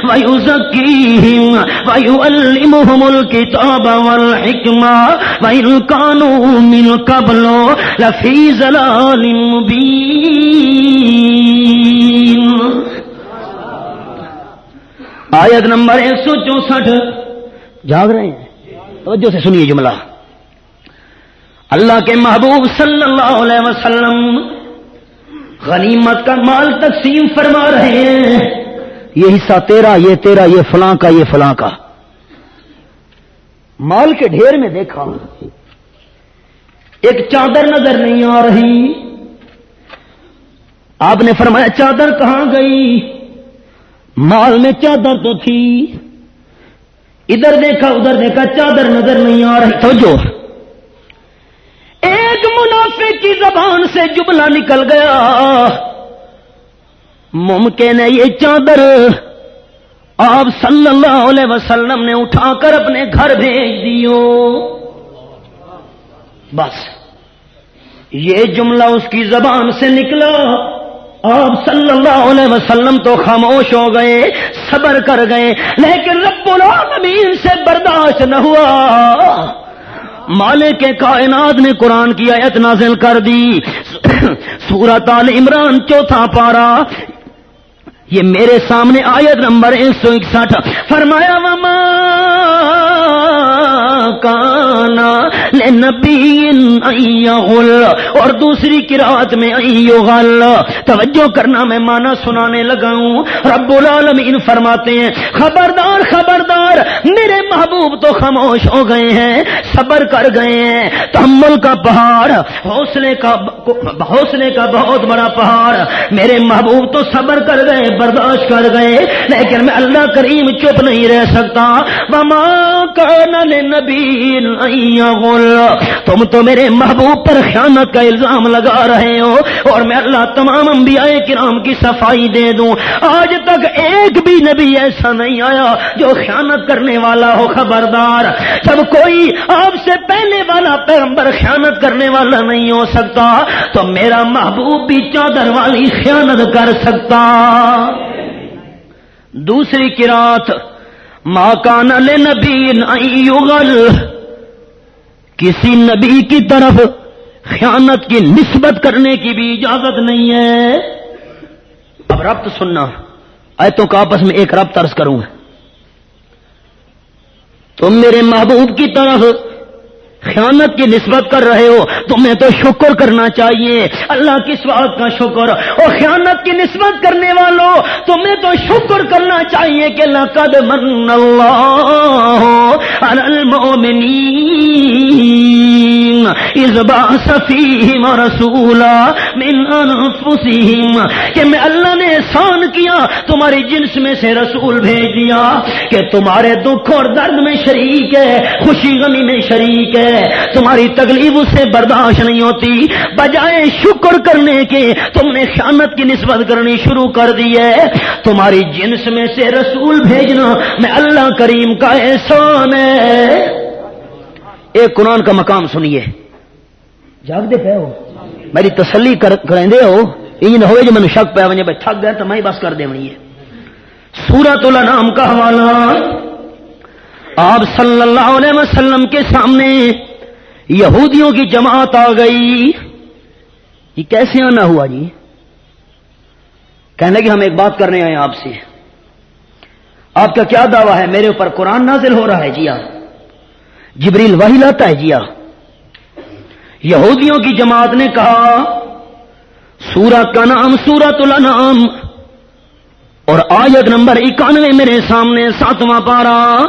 ويزكيهم ويؤلمهم الكتاب والحكمة وإن كانوا من قبل لفي زلال مبين. آیت نمبر ایک سو چونسٹھ جاگ رہے ہیں؟ توجہ سے سنیے جملہ. اللہ کے محبوب صلی اللہ علیہ وسلم غنیمت کا مال تقسیم فرما رہے ہیں۔ یہ حصہ تیرا، یہ تیرا، یہ فلاں کا، یہ فلاں کا۔ مال کے ڈھیر میں دیکھا۔ ایک چادر نظر نہیں آ رہی۔ آپ نے فرمایا، چادر کہاں گئی؟ مال میں چادر تو تھی؟ ادھر دیکھا ادھر دیکھا، چادر نظر نہیں آ رہی۔ تو جو ایک منافع کی زبان سے جملہ نکل گیا۔ ممکن ہے یہ چادر آپ صلی اللہ علیہ وسلم نے اٹھا کر اپنے گھر بھیج دیو۔ بس، یہ جملہ اس کی زبان سے نکلا۔ آپ صلی اللہ علیہ وسلم تو خاموش ہو گئے، صبر کر گئے، لیکن رب العالمین سے برداشت نہ ہوا۔ مالک کے کائنات نے قرآن کی آیت نازل کر دی۔ سورت عال عمران چوتھا پارا یہ میرے سامنے آیت نمبر ایک سو اکسٹھ۔ فرمایا مما کانا نبی اور دوسری کراط میں غل توجہ کرنا میں مانا سنانے لگا ہوں۔ رب العالمین فرماتے ہیں، خبردار خبردار، میرے محبوب تو خاموش ہو گئے ہیں، صبر کر گئے ہیں۔ تحمل کا پہاڑ، حوصلے کا حوصلے کا بہت بڑا پہاڑ۔ میرے محبوب تو صبر کر گئے، برداشت کر گئے، لیکن میں اللہ کریم چپ نہیں رہ سکتا۔ وما کان لنبی تم تو میرے محبوب پر خیانت کا الزام لگا رہے ہو۔ اور میں اللہ تمام انبیاء کرام کی صفائی دے دوں۔ آج تک ایک بھی نبی ایسا نہیں آیا جو خیانت کرنے والا ہو، خبردار۔ جب کوئی آپ سے پہلے والا پیغمبر خیانت کرنے والا نہیں ہو سکتا، تو میرا محبوب بھی چادر والی خیانت کر سکتا۔ دوسری کرات ماں کان نبی یغل کسی نبی کی طرف خیانت کی نسبت کرنے کی بھی اجازت نہیں ہے۔ اب ربط سننا۔ ایتوں کا آپس میں ایک ربط ترس کروں۔ تم میرے محبوب کی طرف خیانت کی نسبت کر رہے ہو، تمہیں تو شکر کرنا چاہیے۔ اللہ کس بات کا شکر۔ اور خیانت کی نسبت کرنے والوں، تمہیں تو شکر کرنا چاہیے کہ لقد من اللہ المؤمنین رسولا من انفسهم کہ میں اللہ نے احسان کیا، تمہاری جنس میں سے رسول بھیج دیا کہ تمہارے دکھ اور درد میں شریک ہے، خوشی غمی میں شریک ہے۔ تمہاری تکلیف اس سے برداشت نہیں ہوتی بجائے شکر کرنے کے تم نے خیانت کی نسبت کرنی شروع کر دی ہے تمہاری جنس میں سے رسول بھیجنا میں اللہ کریم کا احسان ہے ایک قرآن کا مقام سنیے جاگ دے پہ ہو میری تسلی کریں دے ہو یہ نہ ہوئے جو میں شک پہ بھائی تھک گئے تو میں بس کر دے بنی ہے۔ سورت نام کا حوالہ آپ صلی اللہ علیہ وسلم کے سامنے یہودیوں کی جماعت آ گئی۔ یہ کیسے آنا ہوا جی؟ کہنے کہ ہم ایک بات کرنے آئے آپ سے۔ آپ کا کیا دعویٰ ہے؟ میرے اوپر قرآن نازل ہو رہا ہے جی ہاں۔ جبریل وہی لاتا ہے جی ہاں۔ یہودیوں کی جماعت نے کہا سورت کا نام سورت الانعام اور آیت نمبر اکانوے میرے سامنے ساتواں پارا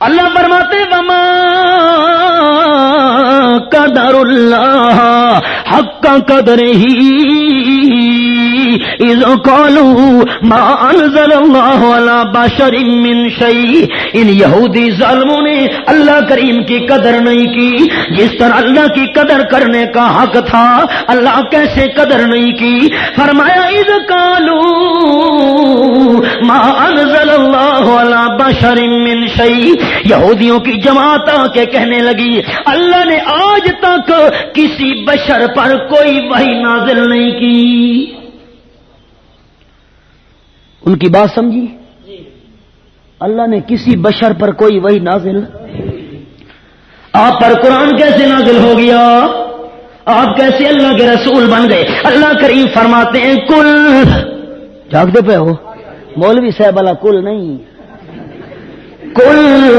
اللہ فرماتے وما قدر اللہ حق کا قدر ہی ما انزل اللہ علی بشر من شیء. ان یہودی ظالموں نے اللہ کریم کی قدر نہیں کی. جس طرح اللہ کی قدر کرنے کا حق تھا، اللہ کیسے قدر نہیں کی؟ فرمایا، اذ قالوا ما انزل اللہ علی بشر من شیء. یہودیوں کی جماعت آ کے کہنے لگی، اللہ نے آج تک کسی بشر پر کوئی وہی نازل نہیں کی۔ ان کی بات سمجھی؟ اللہ نے کسی بشر پر کوئی وہی نازل آپ پر قرآن کیسے نازل ہو گیا؟ آپ کیسے اللہ کے رسول بن گئے؟ اللہ کریم فرماتے ہیں، کل۔ جاگتے پہ ہو۔ مولوی صاحب، اللہ کل نہیں۔ کل۔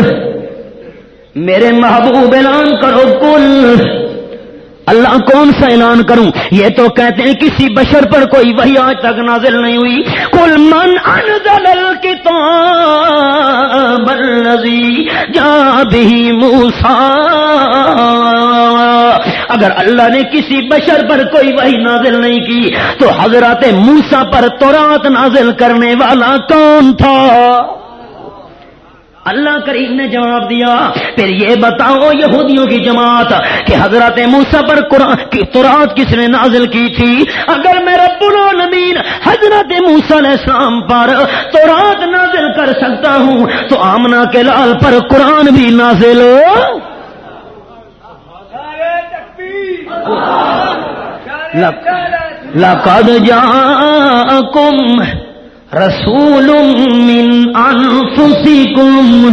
میرے محبوب اعلان کرو، کل۔ اللہ کون سا اعلان کروں؟ یہ تو کہتے ہیں کسی بشر پر کوئی وہی آج تک نازل نہیں ہوئی۔ کل من انزل الكتاب الذي جاء به موسى اگر اللہ نے کسی بشر پر کوئی وہی نازل نہیں کی، تو حضرات موسا پر تورات نازل کرنے والا کون تھا؟ اللہ کریم نے جواب دیا پھر یہ بتاؤ یہودیوں کی جماعت کہ حضرت موسا پر قرآن کی تورات کس نے نازل کی تھی؟ اگر میں رب العالمین حضرت موسا علیہ السلام پر تورات نازل کر سکتا ہوں تو آمنا کے لال پر قرآن بھی نازل لقد جاءكم رسول من انفسکم۔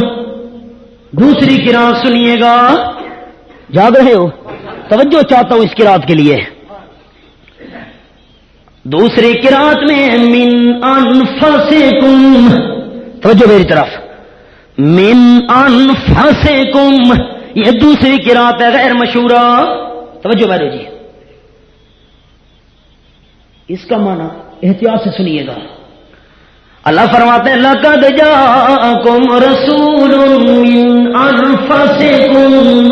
دوسری کرا سنیے گا۔ جاگ رہے ہو؟ توجہ چاہتا ہوں اس کراط کے لیے۔ دوسری کراط میں من انفسکم۔ توجہ میری طرف۔ من انفسکم۔ یہ دوسری کراط ہے، غیر مشہورہ۔ توجہ میرے جی۔ اس کا معنی احتیاط سے سنیے گا۔ اللہ فرماتے ہیں، لقد جاءکم رسول من انفسکم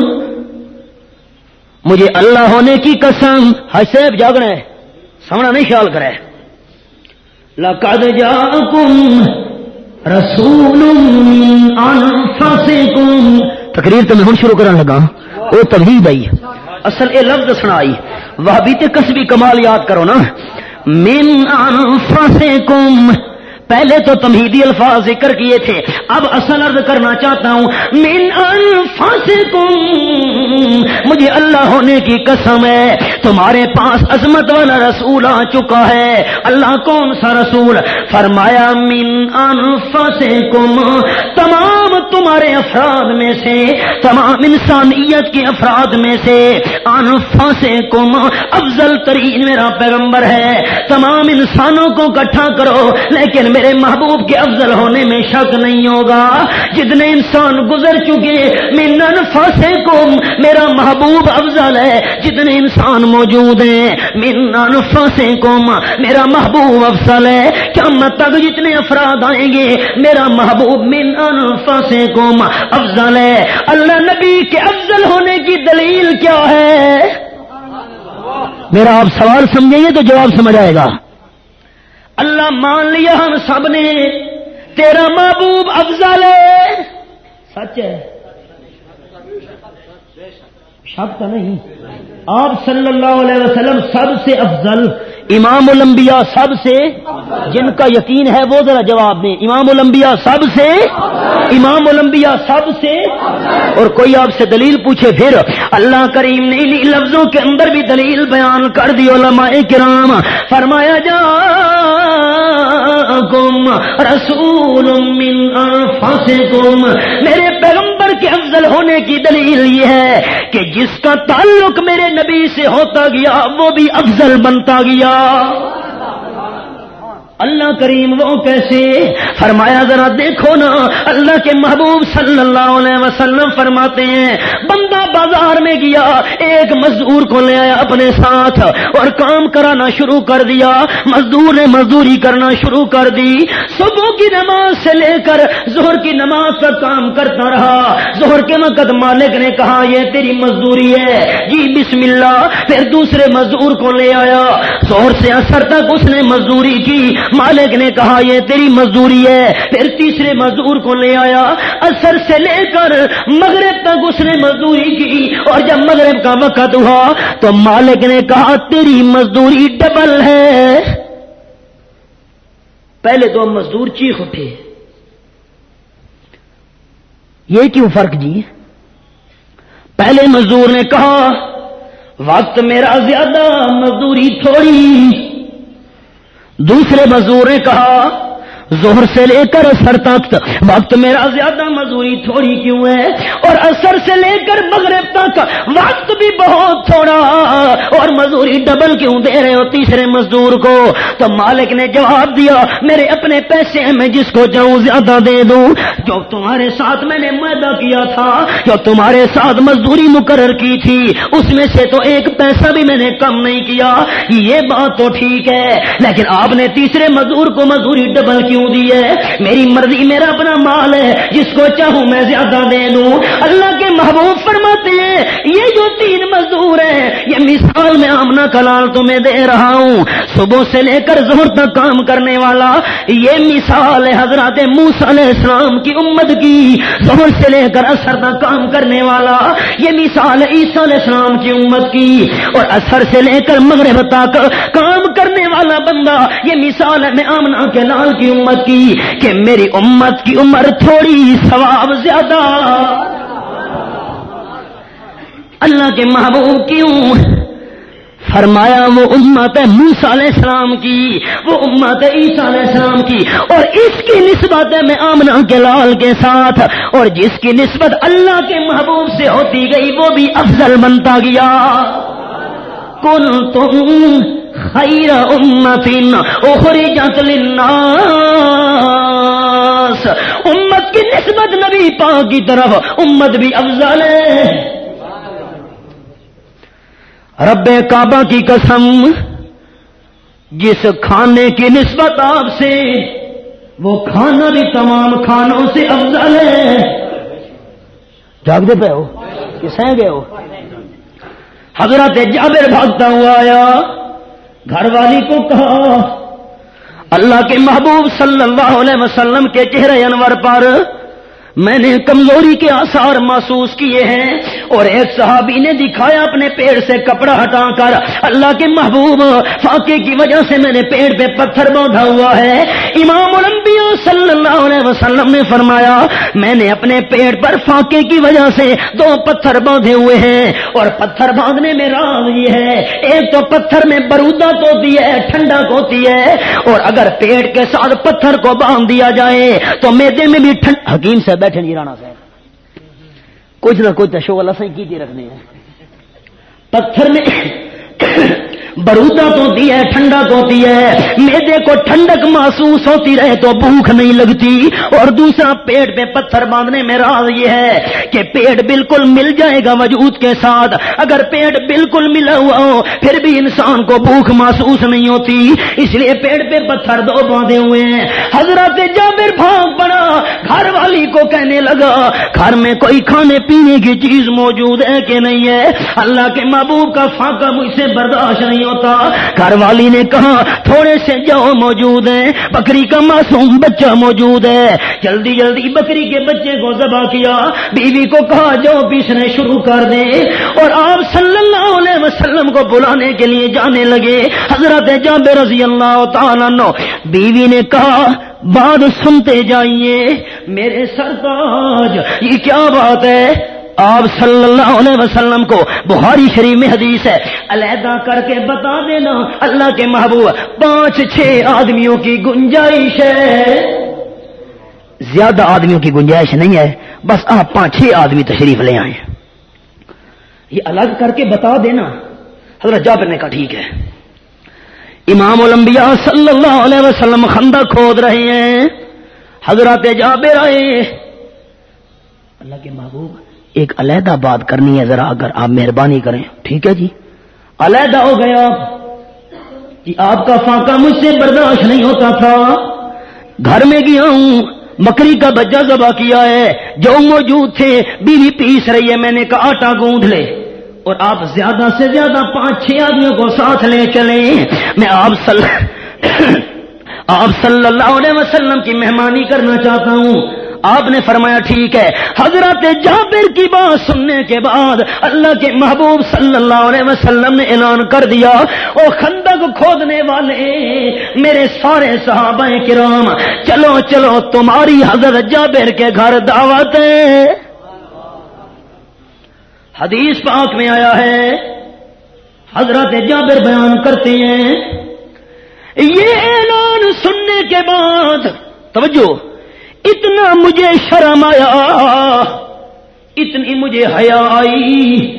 مجھے اللہ ہونے کی قسم حسیب جاگ رہے سمنا نہیں خیال کرے۔ لقد جاءکم رسول من انفسکم تقریر تو میں ہوں شروع کرنے لگا۔ وہ تبلیغ آئی۔ اصل یہ لفظ سنائی وہ بھی تے کسبی کمال یاد کرو نا۔ من انفسکم پہلے تو تمہیدی الفاظ ذکر کیے تھے۔ اب اصل عرض کرنا چاہتا ہوں، من انفسکم، مجھے اللہ ہونے کی قسم ہے، تمہارے پاس عظمت والا رسول آ چکا ہے۔ اللہ کون سا رسول؟ فرمایا، من انفسکم، تمام تمہارے افراد میں سے، تمام انسانیت کے افراد میں سے۔ انفسکم، افضل ترین میرا پیغمبر ہے۔ تمام انسانوں کو اکٹھا کرو، لیکن میرے محبوب کے افضل ہونے میں شک نہیں ہوگا۔ جتنے انسان گزر چکے من فاسے کو میرا محبوب افضل ہے، جتنے انسان موجود ہیں من فاسے کو میرا محبوب افضل ہے کیا مت تک جتنے افراد آئیں گے، میرا محبوب من فاسے کو افضل ہے۔ اللہ نبی کے افضل ہونے کی دلیل کیا ہے؟ میرا آپ سوال سمجھیں گے تو جواب سمجھ آئے گا۔ اللہ مان لیا ہم سب نے تیرا محبوب افضل ہے۔ سچ ہے؟ شک تو نہیں۔ آپ صلی اللہ علیہ وسلم سب سے افضل، امام الانبیاء سب سے، جن کا یقین ہے وہ ذرا جواب دیں۔ امام الانبیاء سب سے، امام الانبیاء سب سے۔ اور کوئی آپ سے دلیل پوچھے پھر، اللہ کریم نے لفظوں کے اندر بھی دلیل بیان کر دی علماء کرام۔ فرمایا، جا رسول من انفسکم۔ میرے پیغمبر کے افضل ہونے کی دلیل یہ ہے کہ جس کا تعلق میرے نبی سے ہوتا گیا وہ بھی افضل بنتا گیا۔ اللہ کریم وہ کیسے؟ فرمایا ذرا دیکھو نا، اللہ کے محبوب صلی اللہ علیہ وسلم فرماتے ہیں، بندہ بازار میں گیا، ایک مزدور کو لے آیا اپنے ساتھ اور کام کرانا شروع کر دیا، مزدور نے مزدوری کرنا شروع کر دی۔ صبح کی نماز سے لے کر زہر کی نماز تک کام کرتا رہا۔ زہر کے وقت مالک نے کہا، یہ تیری مزدوری ہے۔ جی بسم اللہ۔ پھر دوسرے مزدور کو لے آیا۔ زہر سے اثر تک اس نے مزدوری کی۔ مالک نے کہا، یہ تیری مزدوری ہے۔ پھر تیسرے مزدور کو لے آیا۔ اثر سے لے کر مغرب تک اس نے مزدوری کی۔ اور جب مغرب کا وقت ہوا تو مالک نے کہا، تیری مزدوری ڈبل ہے۔ پہلے تو مزدور چیخ اٹھے۔ یہ کیوں فرق جی؟ پہلے مزدور نے کہا، وقت میرا زیادہ، مزدوری تھوڑی۔ دوسرے مزدور نے کہا زہر سے لے کر اثر تک وقت میرا زیادہ مزدوری تھوڑی کیوں ہے؟ اور اثر سے لے کر مغرب تک وقت بھی بہت تھوڑا۔ اور مزدوری ڈبل کیوں دے رہے ہو تیسرے مزدور کو؟ تو مالک نے جواب دیا، میرے اپنے پیسے میں جس کو جاؤں زیادہ دے دوں۔ جو تمہارے ساتھ میں نے معدہ کیا تھا، جو تمہارے ساتھ مزدوری مقرر کی تھی، اس میں سے تو ایک پیسہ بھی میں نے کم نہیں کیا۔ یہ بات تو ٹھیک ہے، لیکن آپ نے تیسرے مزدور کو مزدوری ڈبل کی کیوں دی ہے، میری مرضی، میرا اپنا مال ہے، جس کو چاہوں میں زیادہ دے دوں۔ اللہ کے محبوب فرماتے ہیں، یہ جو تین مزدور ہیں یہ مثال میں آمنا کلال تمہیں دے رہا ہوں۔ صبح سے لے کر زہر تک کام کرنے والا، یہ مثال ہے حضرات موس علیہ السلام کی امت کی۔ زہر سے لے کر اثر تک کام کرنے والا، یہ مثال ہے عیسیٰ علیہ السلام کی امت کی۔ اور اثر سے لے کر مغرب تک کام کرنے والا بندہ، یہ مثال ہے میں آمنا کے لال کی امت امت کی کہ میری امت کی عمر تھوڑی ثواب زیادہ۔ اللہ کے محبوب کیوں؟ فرمایا وہ امت ہے موسا علیہ السلام کی، وہ امت ہے عیسیٰ علیہ السلام کی، اور اس کی نسبت ہے میں آمنا کے لال کے ساتھ، اور جس کی نسبت اللہ کے محبوب سے ہوتی گئی، وہ بھی افضل بنتا گیا۔ کل تم خیر امتن اخرجت للناس۔ امت کی نسبت نبی پاک کی طرف امت بھی افضل ہے۔ رب کعبہ کی قسم، جس کھانے کی نسبت آپ سے، وہ کھانا بھی تمام کھانوں سے افضل ہے۔ جاگ دے پہ ہو؟ کسیں گئے ہو؟ حضرت جابر بھاگتا ہوا آیا۔ گھر والی کو کہا، اللہ کے محبوب صلی اللہ علیہ وسلم کے چہرے انور پر میں نے کمزوری کے آثار محسوس کیے ہیں اور ایک صحابی نے دکھایا اپنے پیڑ سے کپڑا ہٹا کر اللہ کے محبوب فاقے کی وجہ سے میں نے پیڑ پہ پتھر باندھا ہوا ہے۔ امام الانبیاء صلی اللہ علیہ وسلم نے فرمایا، میں نے اپنے پیڑ پر فاقے کی وجہ سے دو پتھر باندھے ہوئے ہیں اور پتھر باندھنے میں راز یہ ہے، ایک تو پتھر میں برودت ہوتی ہے ٹھنڈک ہوتی ہے اور اگر پیڑ کے ساتھ پتھر کو باندھ دیا جائے تو میدے میں بھی ٹھنڈ، حکیم سے بیٹھے نہیں رانا صاحب۔ کچھ نہ کچھ شو اللہ سے کی رکھنے ہیں پتھر میں برودہ تو ہوتی ہے ٹھنڈک ہوتی ہے۔ میدے کو ٹھنڈک محسوس ہوتی رہے تو بھوک نہیں لگتی۔ اور دوسرا پیٹ پہ پتھر باندھنے میں راز یہ ہے کہ پیٹ بالکل مل جائے گا وجود کے ساتھ۔ اگر پیٹ بالکل ملا ہوا ہو، پھر بھی انسان کو بھوک محسوس نہیں ہوتی۔ اس لیے پیڑ پہ پتھر دو باندھے ہوئے ہیں۔ حضرت جابر بھاگ پڑا۔ گھر والی کو کہنے لگا، گھر میں کوئی کھانے پینے کی چیز موجود ہے کہ نہیں ہے؟ اللہ کے محبوب کا فاقہ مجھ سے برداشت نہیں ہوتا۔ گھر والی نے کہا، تھوڑے سے جاؤ موجود ہے بکری کا معصوم بچہ موجود ہے۔ جلدی جلدی بکری کے بچے کو ذبح کیا۔ بیوی کو کہا، جاؤ پیسنے شروع کر دیں اور آپ صلی اللہ علیہ وسلم کو بلانے کے لیے جانے لگے۔ حضرت جاب رضی اللہ تعالیٰ بیوی نے کہا، بات سنتے جائیے۔ میرے سرتاج، یہ کیا بات ہے؟ آپ صلی اللہ علیہ وسلم کو بخاری شریف میں حدیث ہے، علیحدہ کر کے بتا دینا، اللہ کے محبوب، پانچ چھ آدمیوں کی گنجائش ہے۔ زیادہ آدمیوں کی گنجائش نہیں ہے، بس آپ پانچ چھ آدمی تشریف لے آئے۔ یہ الگ کر کے بتا دینا۔ حضرت جابر نے کہا، ٹھیک ہے۔ امام الانبیاء صلی اللہ علیہ وسلم خندہ کھود رہے ہیں۔ حضرت جابر آئے۔ اللہ کے محبوب ایک علیحدہ بات کرنی ہے، ذرا اگر آپ مہربانی کریں۔ ٹھیک ہے جی؟ علیحدہ ہو گیا جی آپ کا فاقہ مجھ سے برداشت نہیں ہوتا تھا۔ گھر میں گیا ہوں مکری کا بچہ ذبح کیا ہے۔ جو موجود تھے، بیوی پیس رہی ہے۔ میں نے کہا، آٹا گوندھ لے۔ اور آپ زیادہ سے زیادہ پانچ چھ آدمیوں کو ساتھ لے چلے میں آپ صلی آپ صلی اللہ علیہ وسلم کی مہمانی کرنا چاہتا ہوں۔ آپ نے فرمایا ٹھیک ہے۔ حضرت جابر کی بات سننے کے بعد اللہ کے محبوب صلی اللہ علیہ وسلم نے اعلان کر دیا، او خندق کھودنے والے، میرے سارے صحابہ کرام، چلو چلو، تمہاری حضرت جابر کے گھر دعوت ہے۔ حدیث پاک میں آیا ہے، حضرت جابر بیان کرتے ہیں۔ یہ اعلان سننے کے بعد، توجہ۔ اتنا مجھے شرم آیا، اتنی مجھے حیا آئی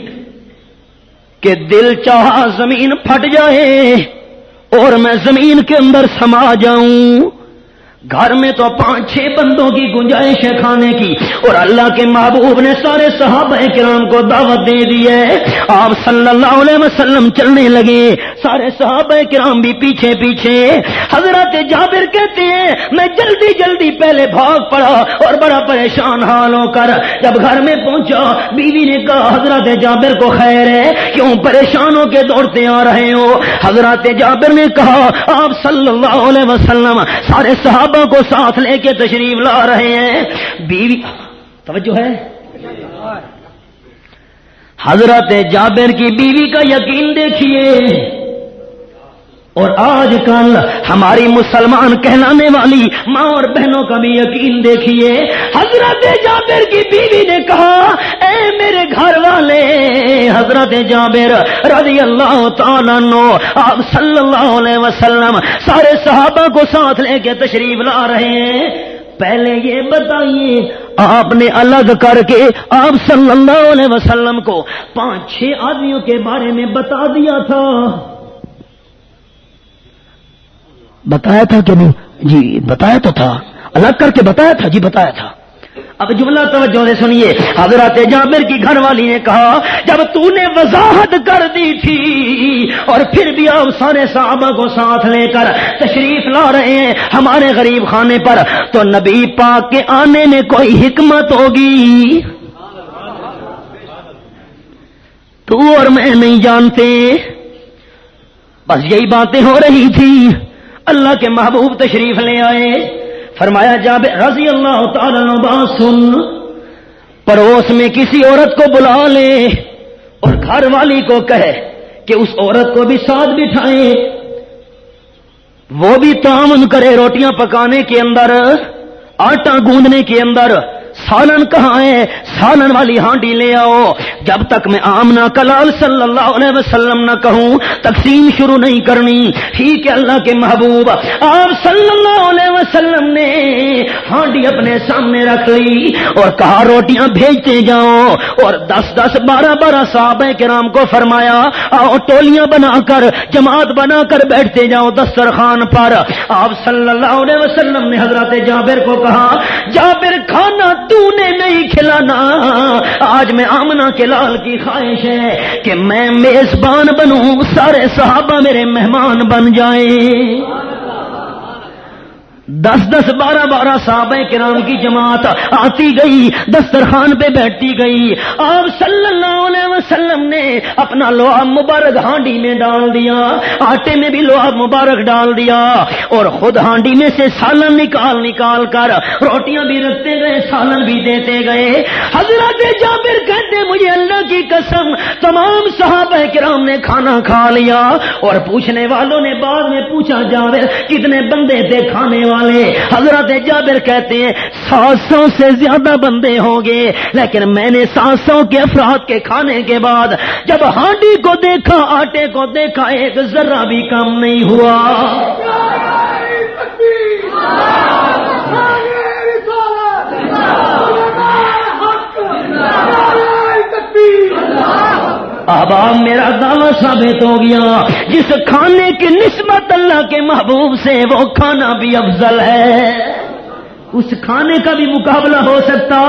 کہ دل چاہا زمین پھٹ جائے اور میں زمین کے اندر سما جاؤں۔ گھر میں تو پانچ چھ بندوں کی گنجائش ہے کھانے کی، اور اللہ کے محبوب نے سارے صحابہ کرام کو دعوت دے دی ہے۔ آپ صلی اللہ علیہ وسلم چلنے لگے۔ سارے صحابہ کرام بھی پیچھے پیچھے۔ حضرت جابر کہتے ہیں، میں جلدی جلدی پہلے بھاگ پڑا اور بڑا پریشان حال ہو کر جب گھر میں پہنچا، بیوی نے کہا، حضرت جابر کو خیر ہے، کیوں پریشان ہو کے دوڑتے آ رہے ہو؟ حضرت جابر نے کہا، آپ صلی اللہ علیہ وسلم، سارے صحابہ صحابہ کو ساتھ لے کے تشریف لا رہے ہیں۔ بیوی، توجہ ہے۔ حضرت جابر کی بیوی کا یقین دیکھیے۔ اور آج کل ہماری مسلمان کہلانے والی ماں اور بہنوں کا بھی یقین دیکھیے۔ حضرت جابر کی بیوی نے کہا، اے میرے گھر والے، حضرت جابر رضی اللہ تعالیٰ نو آپ صلی اللہ علیہ وسلم سارے صحابہ کو ساتھ لے کے تشریف لا رہے ہیں۔ پہلے یہ بتائیے، آپ نے الگ کر کے آپ صلی اللہ علیہ وسلم کو پانچ چھ آدمیوں کے بارے میں بتا دیا تھا۔ بتایا تھا کہ نہیں؟ جی بتایا تو تھا۔ الگ کر کے بتایا تھا؟ جی بتایا تھا۔ اب جملہ توجہ سے سنیے۔ حضرت جابر کی گھر والی نے کہا، جب تو نے وضاحت کر دی تھی اور پھر بھی آپ سارے صحابہ کو ساتھ لے کر تشریف لا رہے ہیں ہمارے غریب خانے پر، تو نبی پاک کے آنے میں کوئی حکمت ہوگی؟ تو اور میں نہیں جانتے۔ بس یہی باتیں ہو رہی تھی۔ اللہ کے محبوب تشریف لے آئے۔ فرمایا جاب رضی اللہ تعالی سن۔ پڑوس میں کسی عورت کو بلا لے اور گھر والی کو کہے کہ اس عورت کو بھی ساتھ بٹھائے۔ وہ بھی تعاون کرے روٹیاں پکانے کے اندر، آٹا گوندنے کے اندر۔ سالن کہاں ہے؟ سالن والی ہانڈی لے آؤ۔ جب تک میں آمنا کلال صلی اللہ علیہ وسلم نہ کہوں، تقسیم شروع نہیں کرنی۔ ٹھیک ہے، اللہ کے محبوب، آپ صلی اللہ علیہ وسلم نے ہانڈی اپنے سامنے رکھ لی اور کہا، روٹیاں بھیجتے جاؤ۔ اور دس دس، بارہ بارہ صاحب کرام کو فرمایا، آؤ ٹولیاں بنا کر، جماعت بنا کر بیٹھتے جاؤ دسترخوان پر۔ آپ صلی اللہ علیہ وسلم نے حضرت جابر کو کہا، جابر کھانا تو نے نہیں کھلانا۔ آج میں آمنا کے لال کی خواہش ہے کہ میں میزبان بنوں، سارے صحابہ میرے مہمان بن جائیں۔ دس دس بارہ بارہ صحابہ کرام کی جماعت آتی گئی، دسترخوان پہ بیٹھتی گئی۔ آپ صلی اللہ علیہ وسلم نے اپنا لوہا مبارک ہانڈی میں ڈال دیا، آٹے میں بھی لوہا مبارک ڈال دیا اور خود ہانڈی میں سے سالن نکال نکال کر روٹیاں بھی رکھتے گئے، سالن بھی دیتے گئے۔ حضرت جابر کہتے، مجھے اللہ کی قسم، تمام صحابہ کرام نے کھانا کھا لیا اور پوچھنے والوں نے بعد میں پوچھا، جاوید کتنے بندے تھے کھانے والے؟ والے حضرت جابر کہتے ہیں سات سو سے زیادہ بندے ہوں گے لیکن میں نے سات سو کے افراد کے کھانے کے بعد جب ہانڈی کو دیکھا آٹے کو دیکھا ایک ذرہ بھی کم نہیں ہوا اب میرا دعویٰ ثابت ہو گیا۔ جس کھانے کی نسبت اللہ کے محبوب سے وہ کھانا بھی افضل ہے۔ اس کھانے کا بھی مقابلہ ہو سکتا۔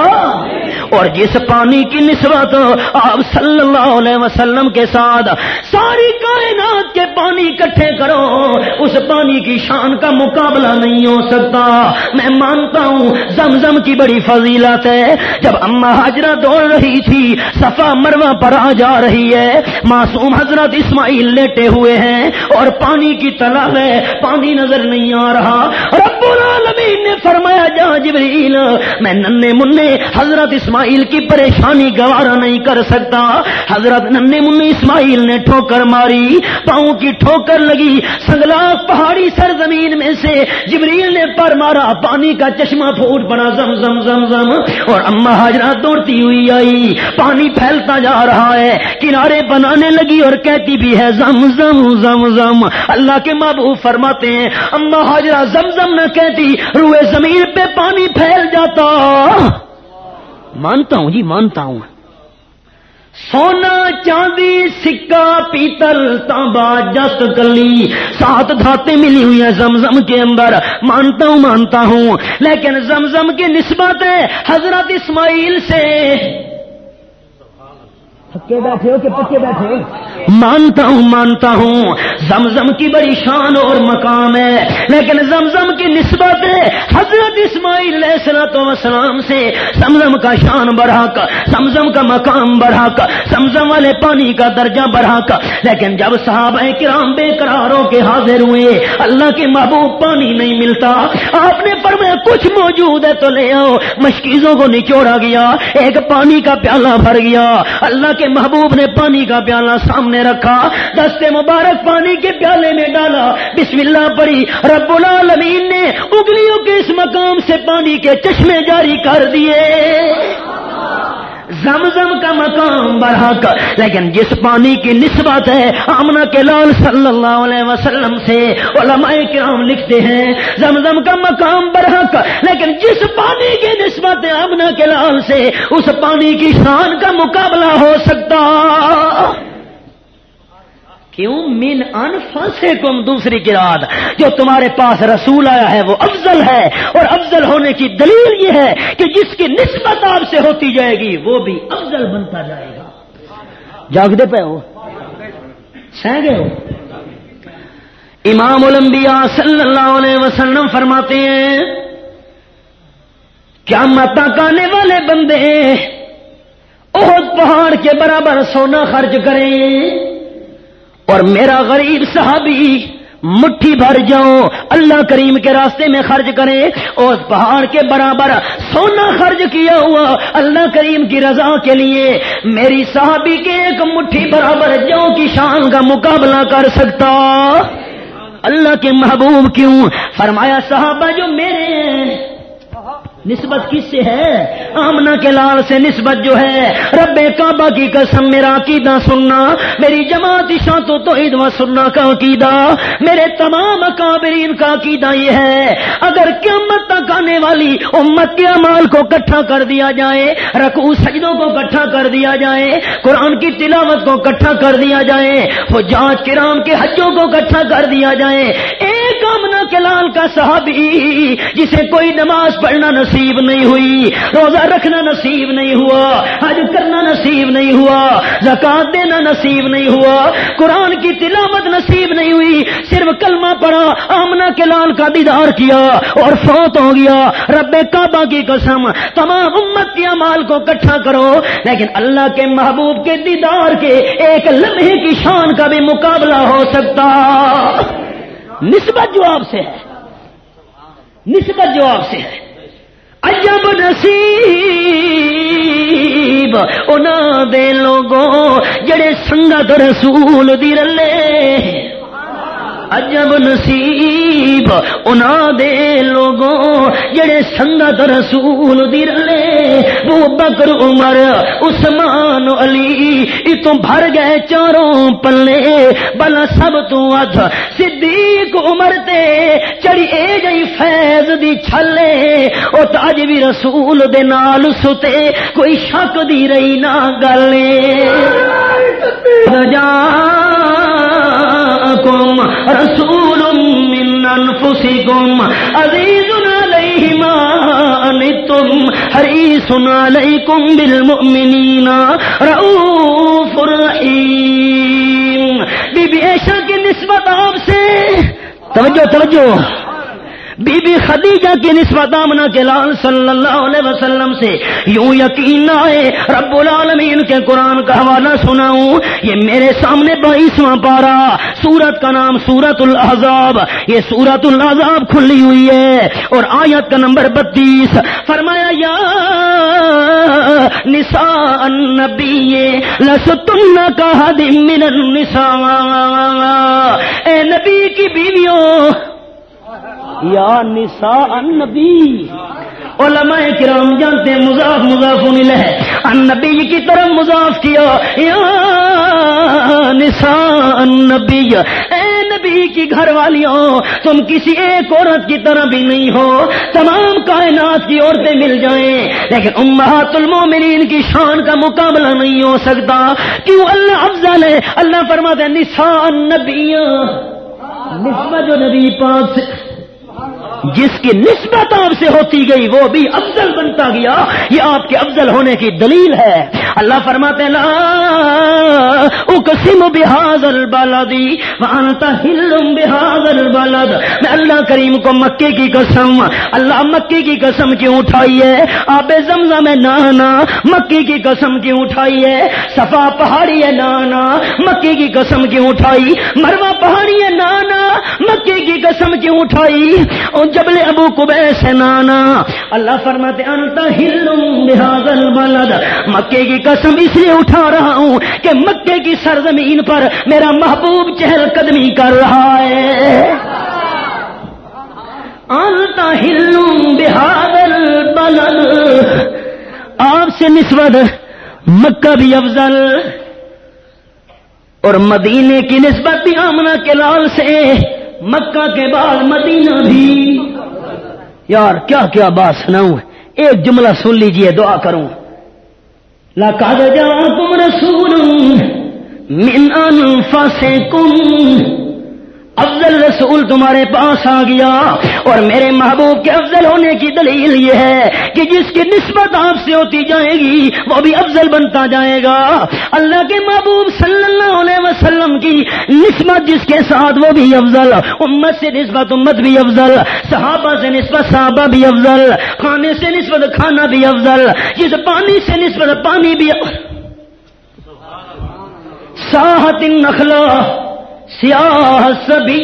اور جس پانی کی نسبت آپ صلی اللہ علیہ وسلم کے ساتھ ساری کائنات کے پانی اکٹھے کرو، اس پانی کی شان کا مقابلہ نہیں ہو سکتا۔ میں مانتا ہوں، زمزم کی بڑی فضیلت ہے۔ جب اما حاجرہ دوڑ رہی تھی، صفا مروا پر آ جا رہی ہے۔ معصوم حضرت اسماعیل لیٹے ہوئے ہیں اور پانی کی تلا ہے، پانی نظر نہیں آ رہا۔ رب العالمین نے فرمایا، جا جبریل، میں ننے منہ حضرت اسماعیل کی پریشانی گوارا نہیں کر سکتا۔ حضرت ننے منہ اسماعیل نے ٹھوکر ماری، پاؤں کی ٹھوکر لگی۔ سنگلا پہاڑی سرزمین میں سے جبریل نے پر مارا۔ پانی کا چشمہ پھوٹ پڑا۔ زم زم زم زم۔ اور اما حاجرہ دوڑتی ہوئی آئی۔ پانی پھیلتا جا رہا ہے۔ کنارے بنانے لگی اور کہتی بھی ہے، زم زم زم زم۔ اللہ کے محبوب فرماتے ہیں، اما حاجرہ زم زم نہ کہتی، روئے زمین پہ پانی پھیل جاتا۔ مانتا ہوں جی مانتا ہوں سونا چاندی سکا پیتل، تانبا، جس کلی سات دھاتیں ملی ہوئی ہیں زمزم کے اندر۔ مانتا ہوں مانتا ہوں۔ لیکن زمزم کی نسبت ہے حضرت اسماعیل سے۔ تھکے بیٹھے ہو کہ پکے بیٹھے ہو؟ مانتا ہوں مانتا ہوں۔ زمزم کی بڑی شان اور مقام ہے۔ لیکن زمزم کی نسبت ہے حضرت اسماعیل علیہ السلط وسلام سے زمزم کا شان بڑھا کر، زمزم کا مقام بڑھا کر، زمزم والے پانی کا درجہ بڑھا کر۔ لیکن جب صحابہ کرام بے قراروں کے حاضر ہوئے، اللہ کے محبوب پانی نہیں ملتا۔ آپ نے فرمایا، کچھ موجود ہے تو لے آؤ۔ مشکیزوں کو نچوڑا گیا، ایک پانی کا پیالہ بھر گیا۔ اللہ کے محبوب نے پانی کا پیالہ سامنے رکھا۔ دستے مبارک پانی کے پیالے میں ڈالا۔ بسم اللہ پڑی رب العالمین نے اگلیوں کے اس مقام سے پانی کے چشمے جاری کر دیے۔ زمزم کا مقام بڑھا کر۔ لیکن جس پانی کی نسبت ہے آمنا کے لال صلی اللہ علیہ وسلم سے علماء کرام لکھتے ہیں، زمزم کا مقام بڑھا کر۔ لیکن جس پانی کی نسبت کے لال سے اس پانی کی شان کا مقابلہ ہو سکتا۔ کیوں؟ من انفا سے کم دوسری گراد جو تمہارے پاس رسول آیا ہے، وہ افضل ہے۔ اور افضل ہونے کی دلیل یہ ہے کہ جس کی نسبت آپ سے ہوتی جائے گی، وہ بھی افضل بنتا جائے گا۔ جاگتے پہ ہو۔ سہ گئے ہو۔ امام الانبیاء صلی اللہ علیہ وسلم فرماتے ہیں کیا متا کانے والے بندے بہت پہاڑ کے برابر سونا خرچ کریں اور میرا غریب صحابی مٹھی بھر جاؤ اللہ کریم کے راستے میں خرچ کریں اور پہاڑ کے برابر سونا خرچ کیا ہوا، اللہ کریم کی رضا کے لیے میری صحابی کے ایک مٹھی برابر جو کی شان کا مقابلہ کر سکتا۔ اللہ کے محبوب کیوں؟ فرمایا صحابہ جو میرے ہیں نسبت کس سے ہے؟ آمنا کے لال سے نسبت جو ہے۔ رب کعبہ کی قسم، میرا عقیدہ سننا، میری جماعت شاط و توحید و سننا کا عقیدہ۔ میرے تمام کابرین کا عقیدہ یہ ہے، اگر قیامت تک آنے والی امت کے امال کو کٹھا کر دیا جائے، رکوع سجدوں کو کٹھا کر دیا جائے، قرآن کی تلاوت کو کٹھا کر دیا جائے وہ جانچ کرام کے حجوں کو کٹھا کر دیا جائے۔ ایک آمنا کے لال کا صحابی، جسے کوئی نماز پڑھنا نصیب نصیب نہیں ہوئی۔ روزہ رکھنا نصیب نہیں ہوا، حج کرنا نصیب نہیں ہوا، زکات دینا نصیب نہیں ہوا، قرآن کی تلاوت نصیب نہیں ہوئی، صرف کلمہ پڑا آمنا کے لال کا دیدار کیا اور فوت ہو گیا۔ رب کعبہ کی قسم، تمام امت کے مال کو کٹھا کرو۔ لیکن اللہ کے محبوب کے دیدار کے ایک لمحے کی شان کا بھی مقابلہ ہو سکتا۔ نسبت جو آپ سے ہے، نسبت جو آپ سے ہے عجب نصیب انہاں دے لوگوں جڑے سنگت رسول دی رلے عجب نصیب انہاں دے لوگوں جڑے سنگت رسول دی رلے۔ وہ بکر عمر عثمان علی اتوں بھر گئے چاروں پلے۔ بلا سب تو ادھ صدیق عمر تے چڑی اے گئی فیض دی چھلے۔ او تاج بھی رسول دے نال ستے کوئی شک دی رہی نہ گلے۔ جا جاءكم رسول من أنفسكم. عزيز عليه ما أنتم، حريص عليكم بالمؤمنين. رؤوف رحيم. بی بی عائشہ کی نسبت آپ سے توجہ توجہ بی بی خدیجہ کی نسبت آمنا کے لال صلی اللہ علیہ وسلم سے یوں یقین نہ آئے، رب العالمین کے قرآن کا حوالہ سناؤں۔ یہ میرے سامنے بائیسواں پارا سورت کا نام سورت الحضاب یہ سورت الحضاب کھلی ہوئی ہے اور آیت کا نمبر بتیس۔ فرمایا، یا نساء النبی، لستن کا حدیم من النساء۔ اے نبی کی بیویوں یا نساء النبی۔ علماء کرام جانتے ہیں، مضاف مضاف مل النبی کی طرف مضاف کیا۔ یا نساء النبی۔ اے نبی کی گھر والیوں تم کسی ایک عورت کی طرح بھی نہیں ہو۔ تمام کائنات کی عورتیں مل جائیں۔ لیکن امہات المومنین کی شان کا مقابلہ نہیں ہو سکتا۔ کیوں اللہ افضل ہے؟ اللہ فرماتے ہیں نساء النبی۔ نسبت جو نبی پاک سے جس کی نسبت آپ سے ہوتی گئی وہ بھی افضل بنتا گیا، یہ آپ کے افضل ہونے کی دلیل ہے۔ اللہ فرماتے لا اقسم بحاظ البلدی وانتا ہلم بحاظ البلد۔ میں اللہ کریم کو مکے کی قسم، اللہ مکے کی قسم کیوں اٹھائی ہے آب زمزم میں نانا، مکے کی قسم کیوں اٹھائی ہے صفا پہاڑی ہے نانا، مکے کی قسم کیوں اٹھائی؟ مروا پہاڑی ہے نانا، مکے کی قسم کیوں اٹھائی؟ اور جبل ابو کبیس نانا۔ اللہ فرماتے انتا ہلم بحاظ البلد۔ مکے کی قسم اس لیے اٹھا رہا ہوں کہ مکے کی سرزمین پر میرا محبوب چہل قدمی کر رہا ہے۔ انتا ہلم بحاظ البلد۔ آپ سے نسبت مکہ بھی افضل۔ اور مدینے کی نسبت بھی آمنا کے لال سے۔ مکہ کے بعد مدینہ بھی۔ یار، کیا کیا بات سناؤں؟ ایک جملہ سن لیجیے، دعا کروں۔ لقد جاءكم رسول من انفسكم افضل رسول تمہارے پاس آ گیا اور میرے محبوب کے افضل ہونے کی دلیل یہ ہے کہ جس کی نسبت آپ سے ہوتی جائے گی، وہ بھی افضل بنتا جائے گا۔ اللہ کے محبوب صلی اللہ علیہ وسلم کی نسبت جس کے ساتھ وہ بھی افضل، امت سے نسبت امت بھی افضل، صحابہ سے نسبت صحابہ بھی افضل، کھانے سے نسبت کھانا بھی افضل، جس پانی سے نسبت پانی بھی ساحت نخلا سیاہ سبھی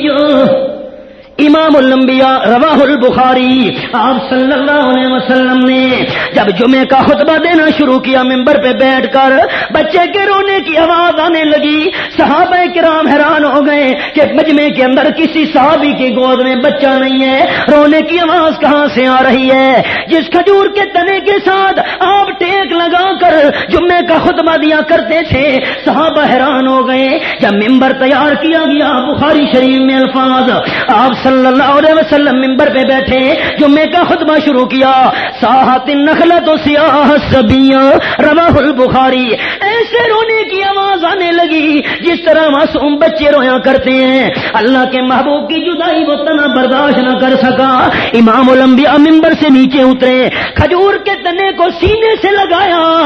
امام الانبیاء رواہ البخاری، آپ صلی اللہ علیہ وسلم نے جب جمعے کا خطبہ دینا شروع کیا ممبر پہ بیٹھ کر بچے کے رونے کی آواز آنے لگی۔ صحابہ کرام حیران ہو گئے کہ مجمے کے اندر کسی صحابی کی گود میں بچہ نہیں ہے۔ رونے کی آواز کہاں سے آ رہی ہے؟ جس کھجور کے تنے کے ساتھ آپ ٹیک لگا کر جمعے کا خطبہ دیا کرتے تھے، صحابہ حیران ہو گئے۔ جب ممبر تیار کیا گیا، بخاری شریف میں الفاظ، آپ صلی اللہ علیہ وسلم ممبر پہ بیٹھے جمعے کا خطبہ شروع کیا۔ ساحت نخلت و سیاح سبیاں، رواہ البخاری۔ ایسے رونے کی آواز آنے لگی، جس طرح معصوم بچے رویا کرتے ہیں۔ اللہ کے محبوب کی جدائی وہ تنا برداشت نہ کر سکا۔ امام الانبیاء ممبر سے نیچے اترے۔ کھجور کے تنے کو سینے سے لگایا۔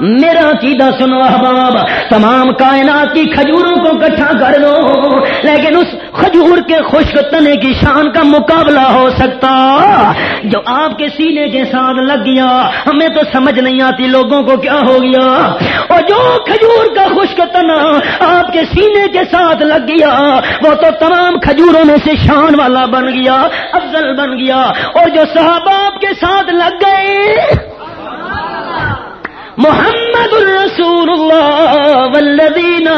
میرا عقیدہ سنو احباب، تمام کائنات کی کھجوروں کو کٹھا کر دو۔ لیکن اس کھجور کے خشک تنے کی شان کا مقابلہ ہو سکتا۔ جو آپ کے سینے کے ساتھ لگ گیا، ہمیں تو سمجھ نہیں آتی لوگوں کو کیا ہو گیا۔ اور جو کھجور کا خشک تنا آپ کے سینے کے ساتھ لگ گیا، وہ تو تمام کھجوروں میں سے شان والا بن گیا، افضل بن گیا۔ اور جو صحابہ آپ کے ساتھ لگ گئے محمد الرسول اللہ والذین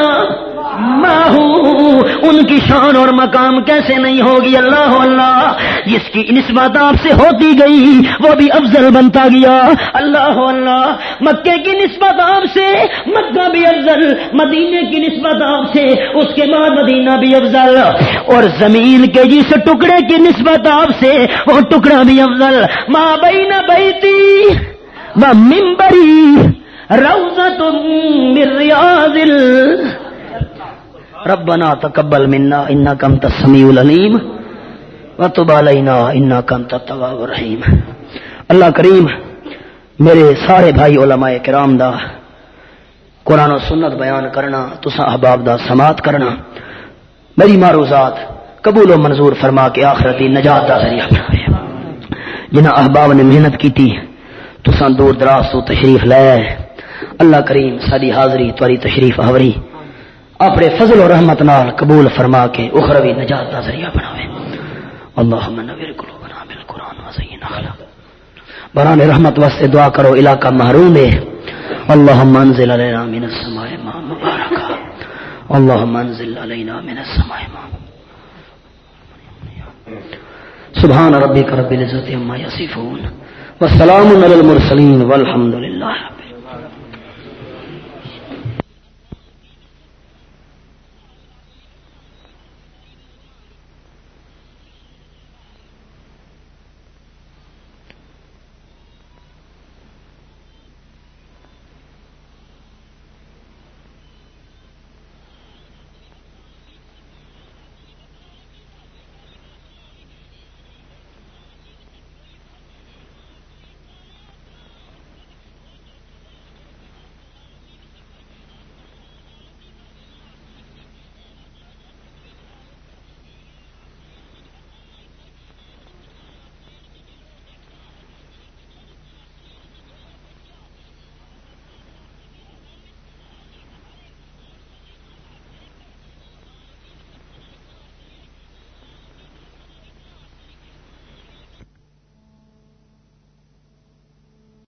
ان کی شان اور مقام کیسے نہیں ہوگی؟ اللہ اللہ، جس کی نسبت آپ سے ہوتی گئی، وہ بھی افضل بنتا گیا۔ اللہ اللہ، مکے کی نسبت آپ سے، مکہ بھی افضل، مدینے کی نسبت آپ سے، اس کے بعد مدینہ بھی افضل۔ اور زمین کے جس ٹکڑے کی نسبت آپ سے، وہ ٹکڑا بھی افضل۔ ماں بئی نہ بیتی ممبری روزت من ریاض ربنا تقبل منا انك انت السميع العليم وتب علينا انك انت التواب الرحيم اللہ کریم میرے سارے بھائی علماء کرام دا قرآن و سنت بیان کرنا تسا احباب دا سماعت کرنا، میری معروضات قبول و منظور فرما کے آخرتی نجات دا ذریعہ جنہ احباب نے محنت کی تھی تسا دور دراز تو تشریف لے۔ اللہ کریم ساری حاضری تاری تشریف حوری اپنے فضل و رحمت نال قبول فرما کے اخروی نجات کا ذریعہ بناوے۔ اللہم نویر قلوبنا بالقرآن وزین اخلاق بران رحمت واسطے دعا کرو، علاقہ محروم ہے۔ اللہم انزل علینا من السماء ما مبارکا۔ اللہم انزل علینا من السماء ما سبحان ربک رب العزت عما یصفون۔ والسلام علی المرسلین والحمد للہ رب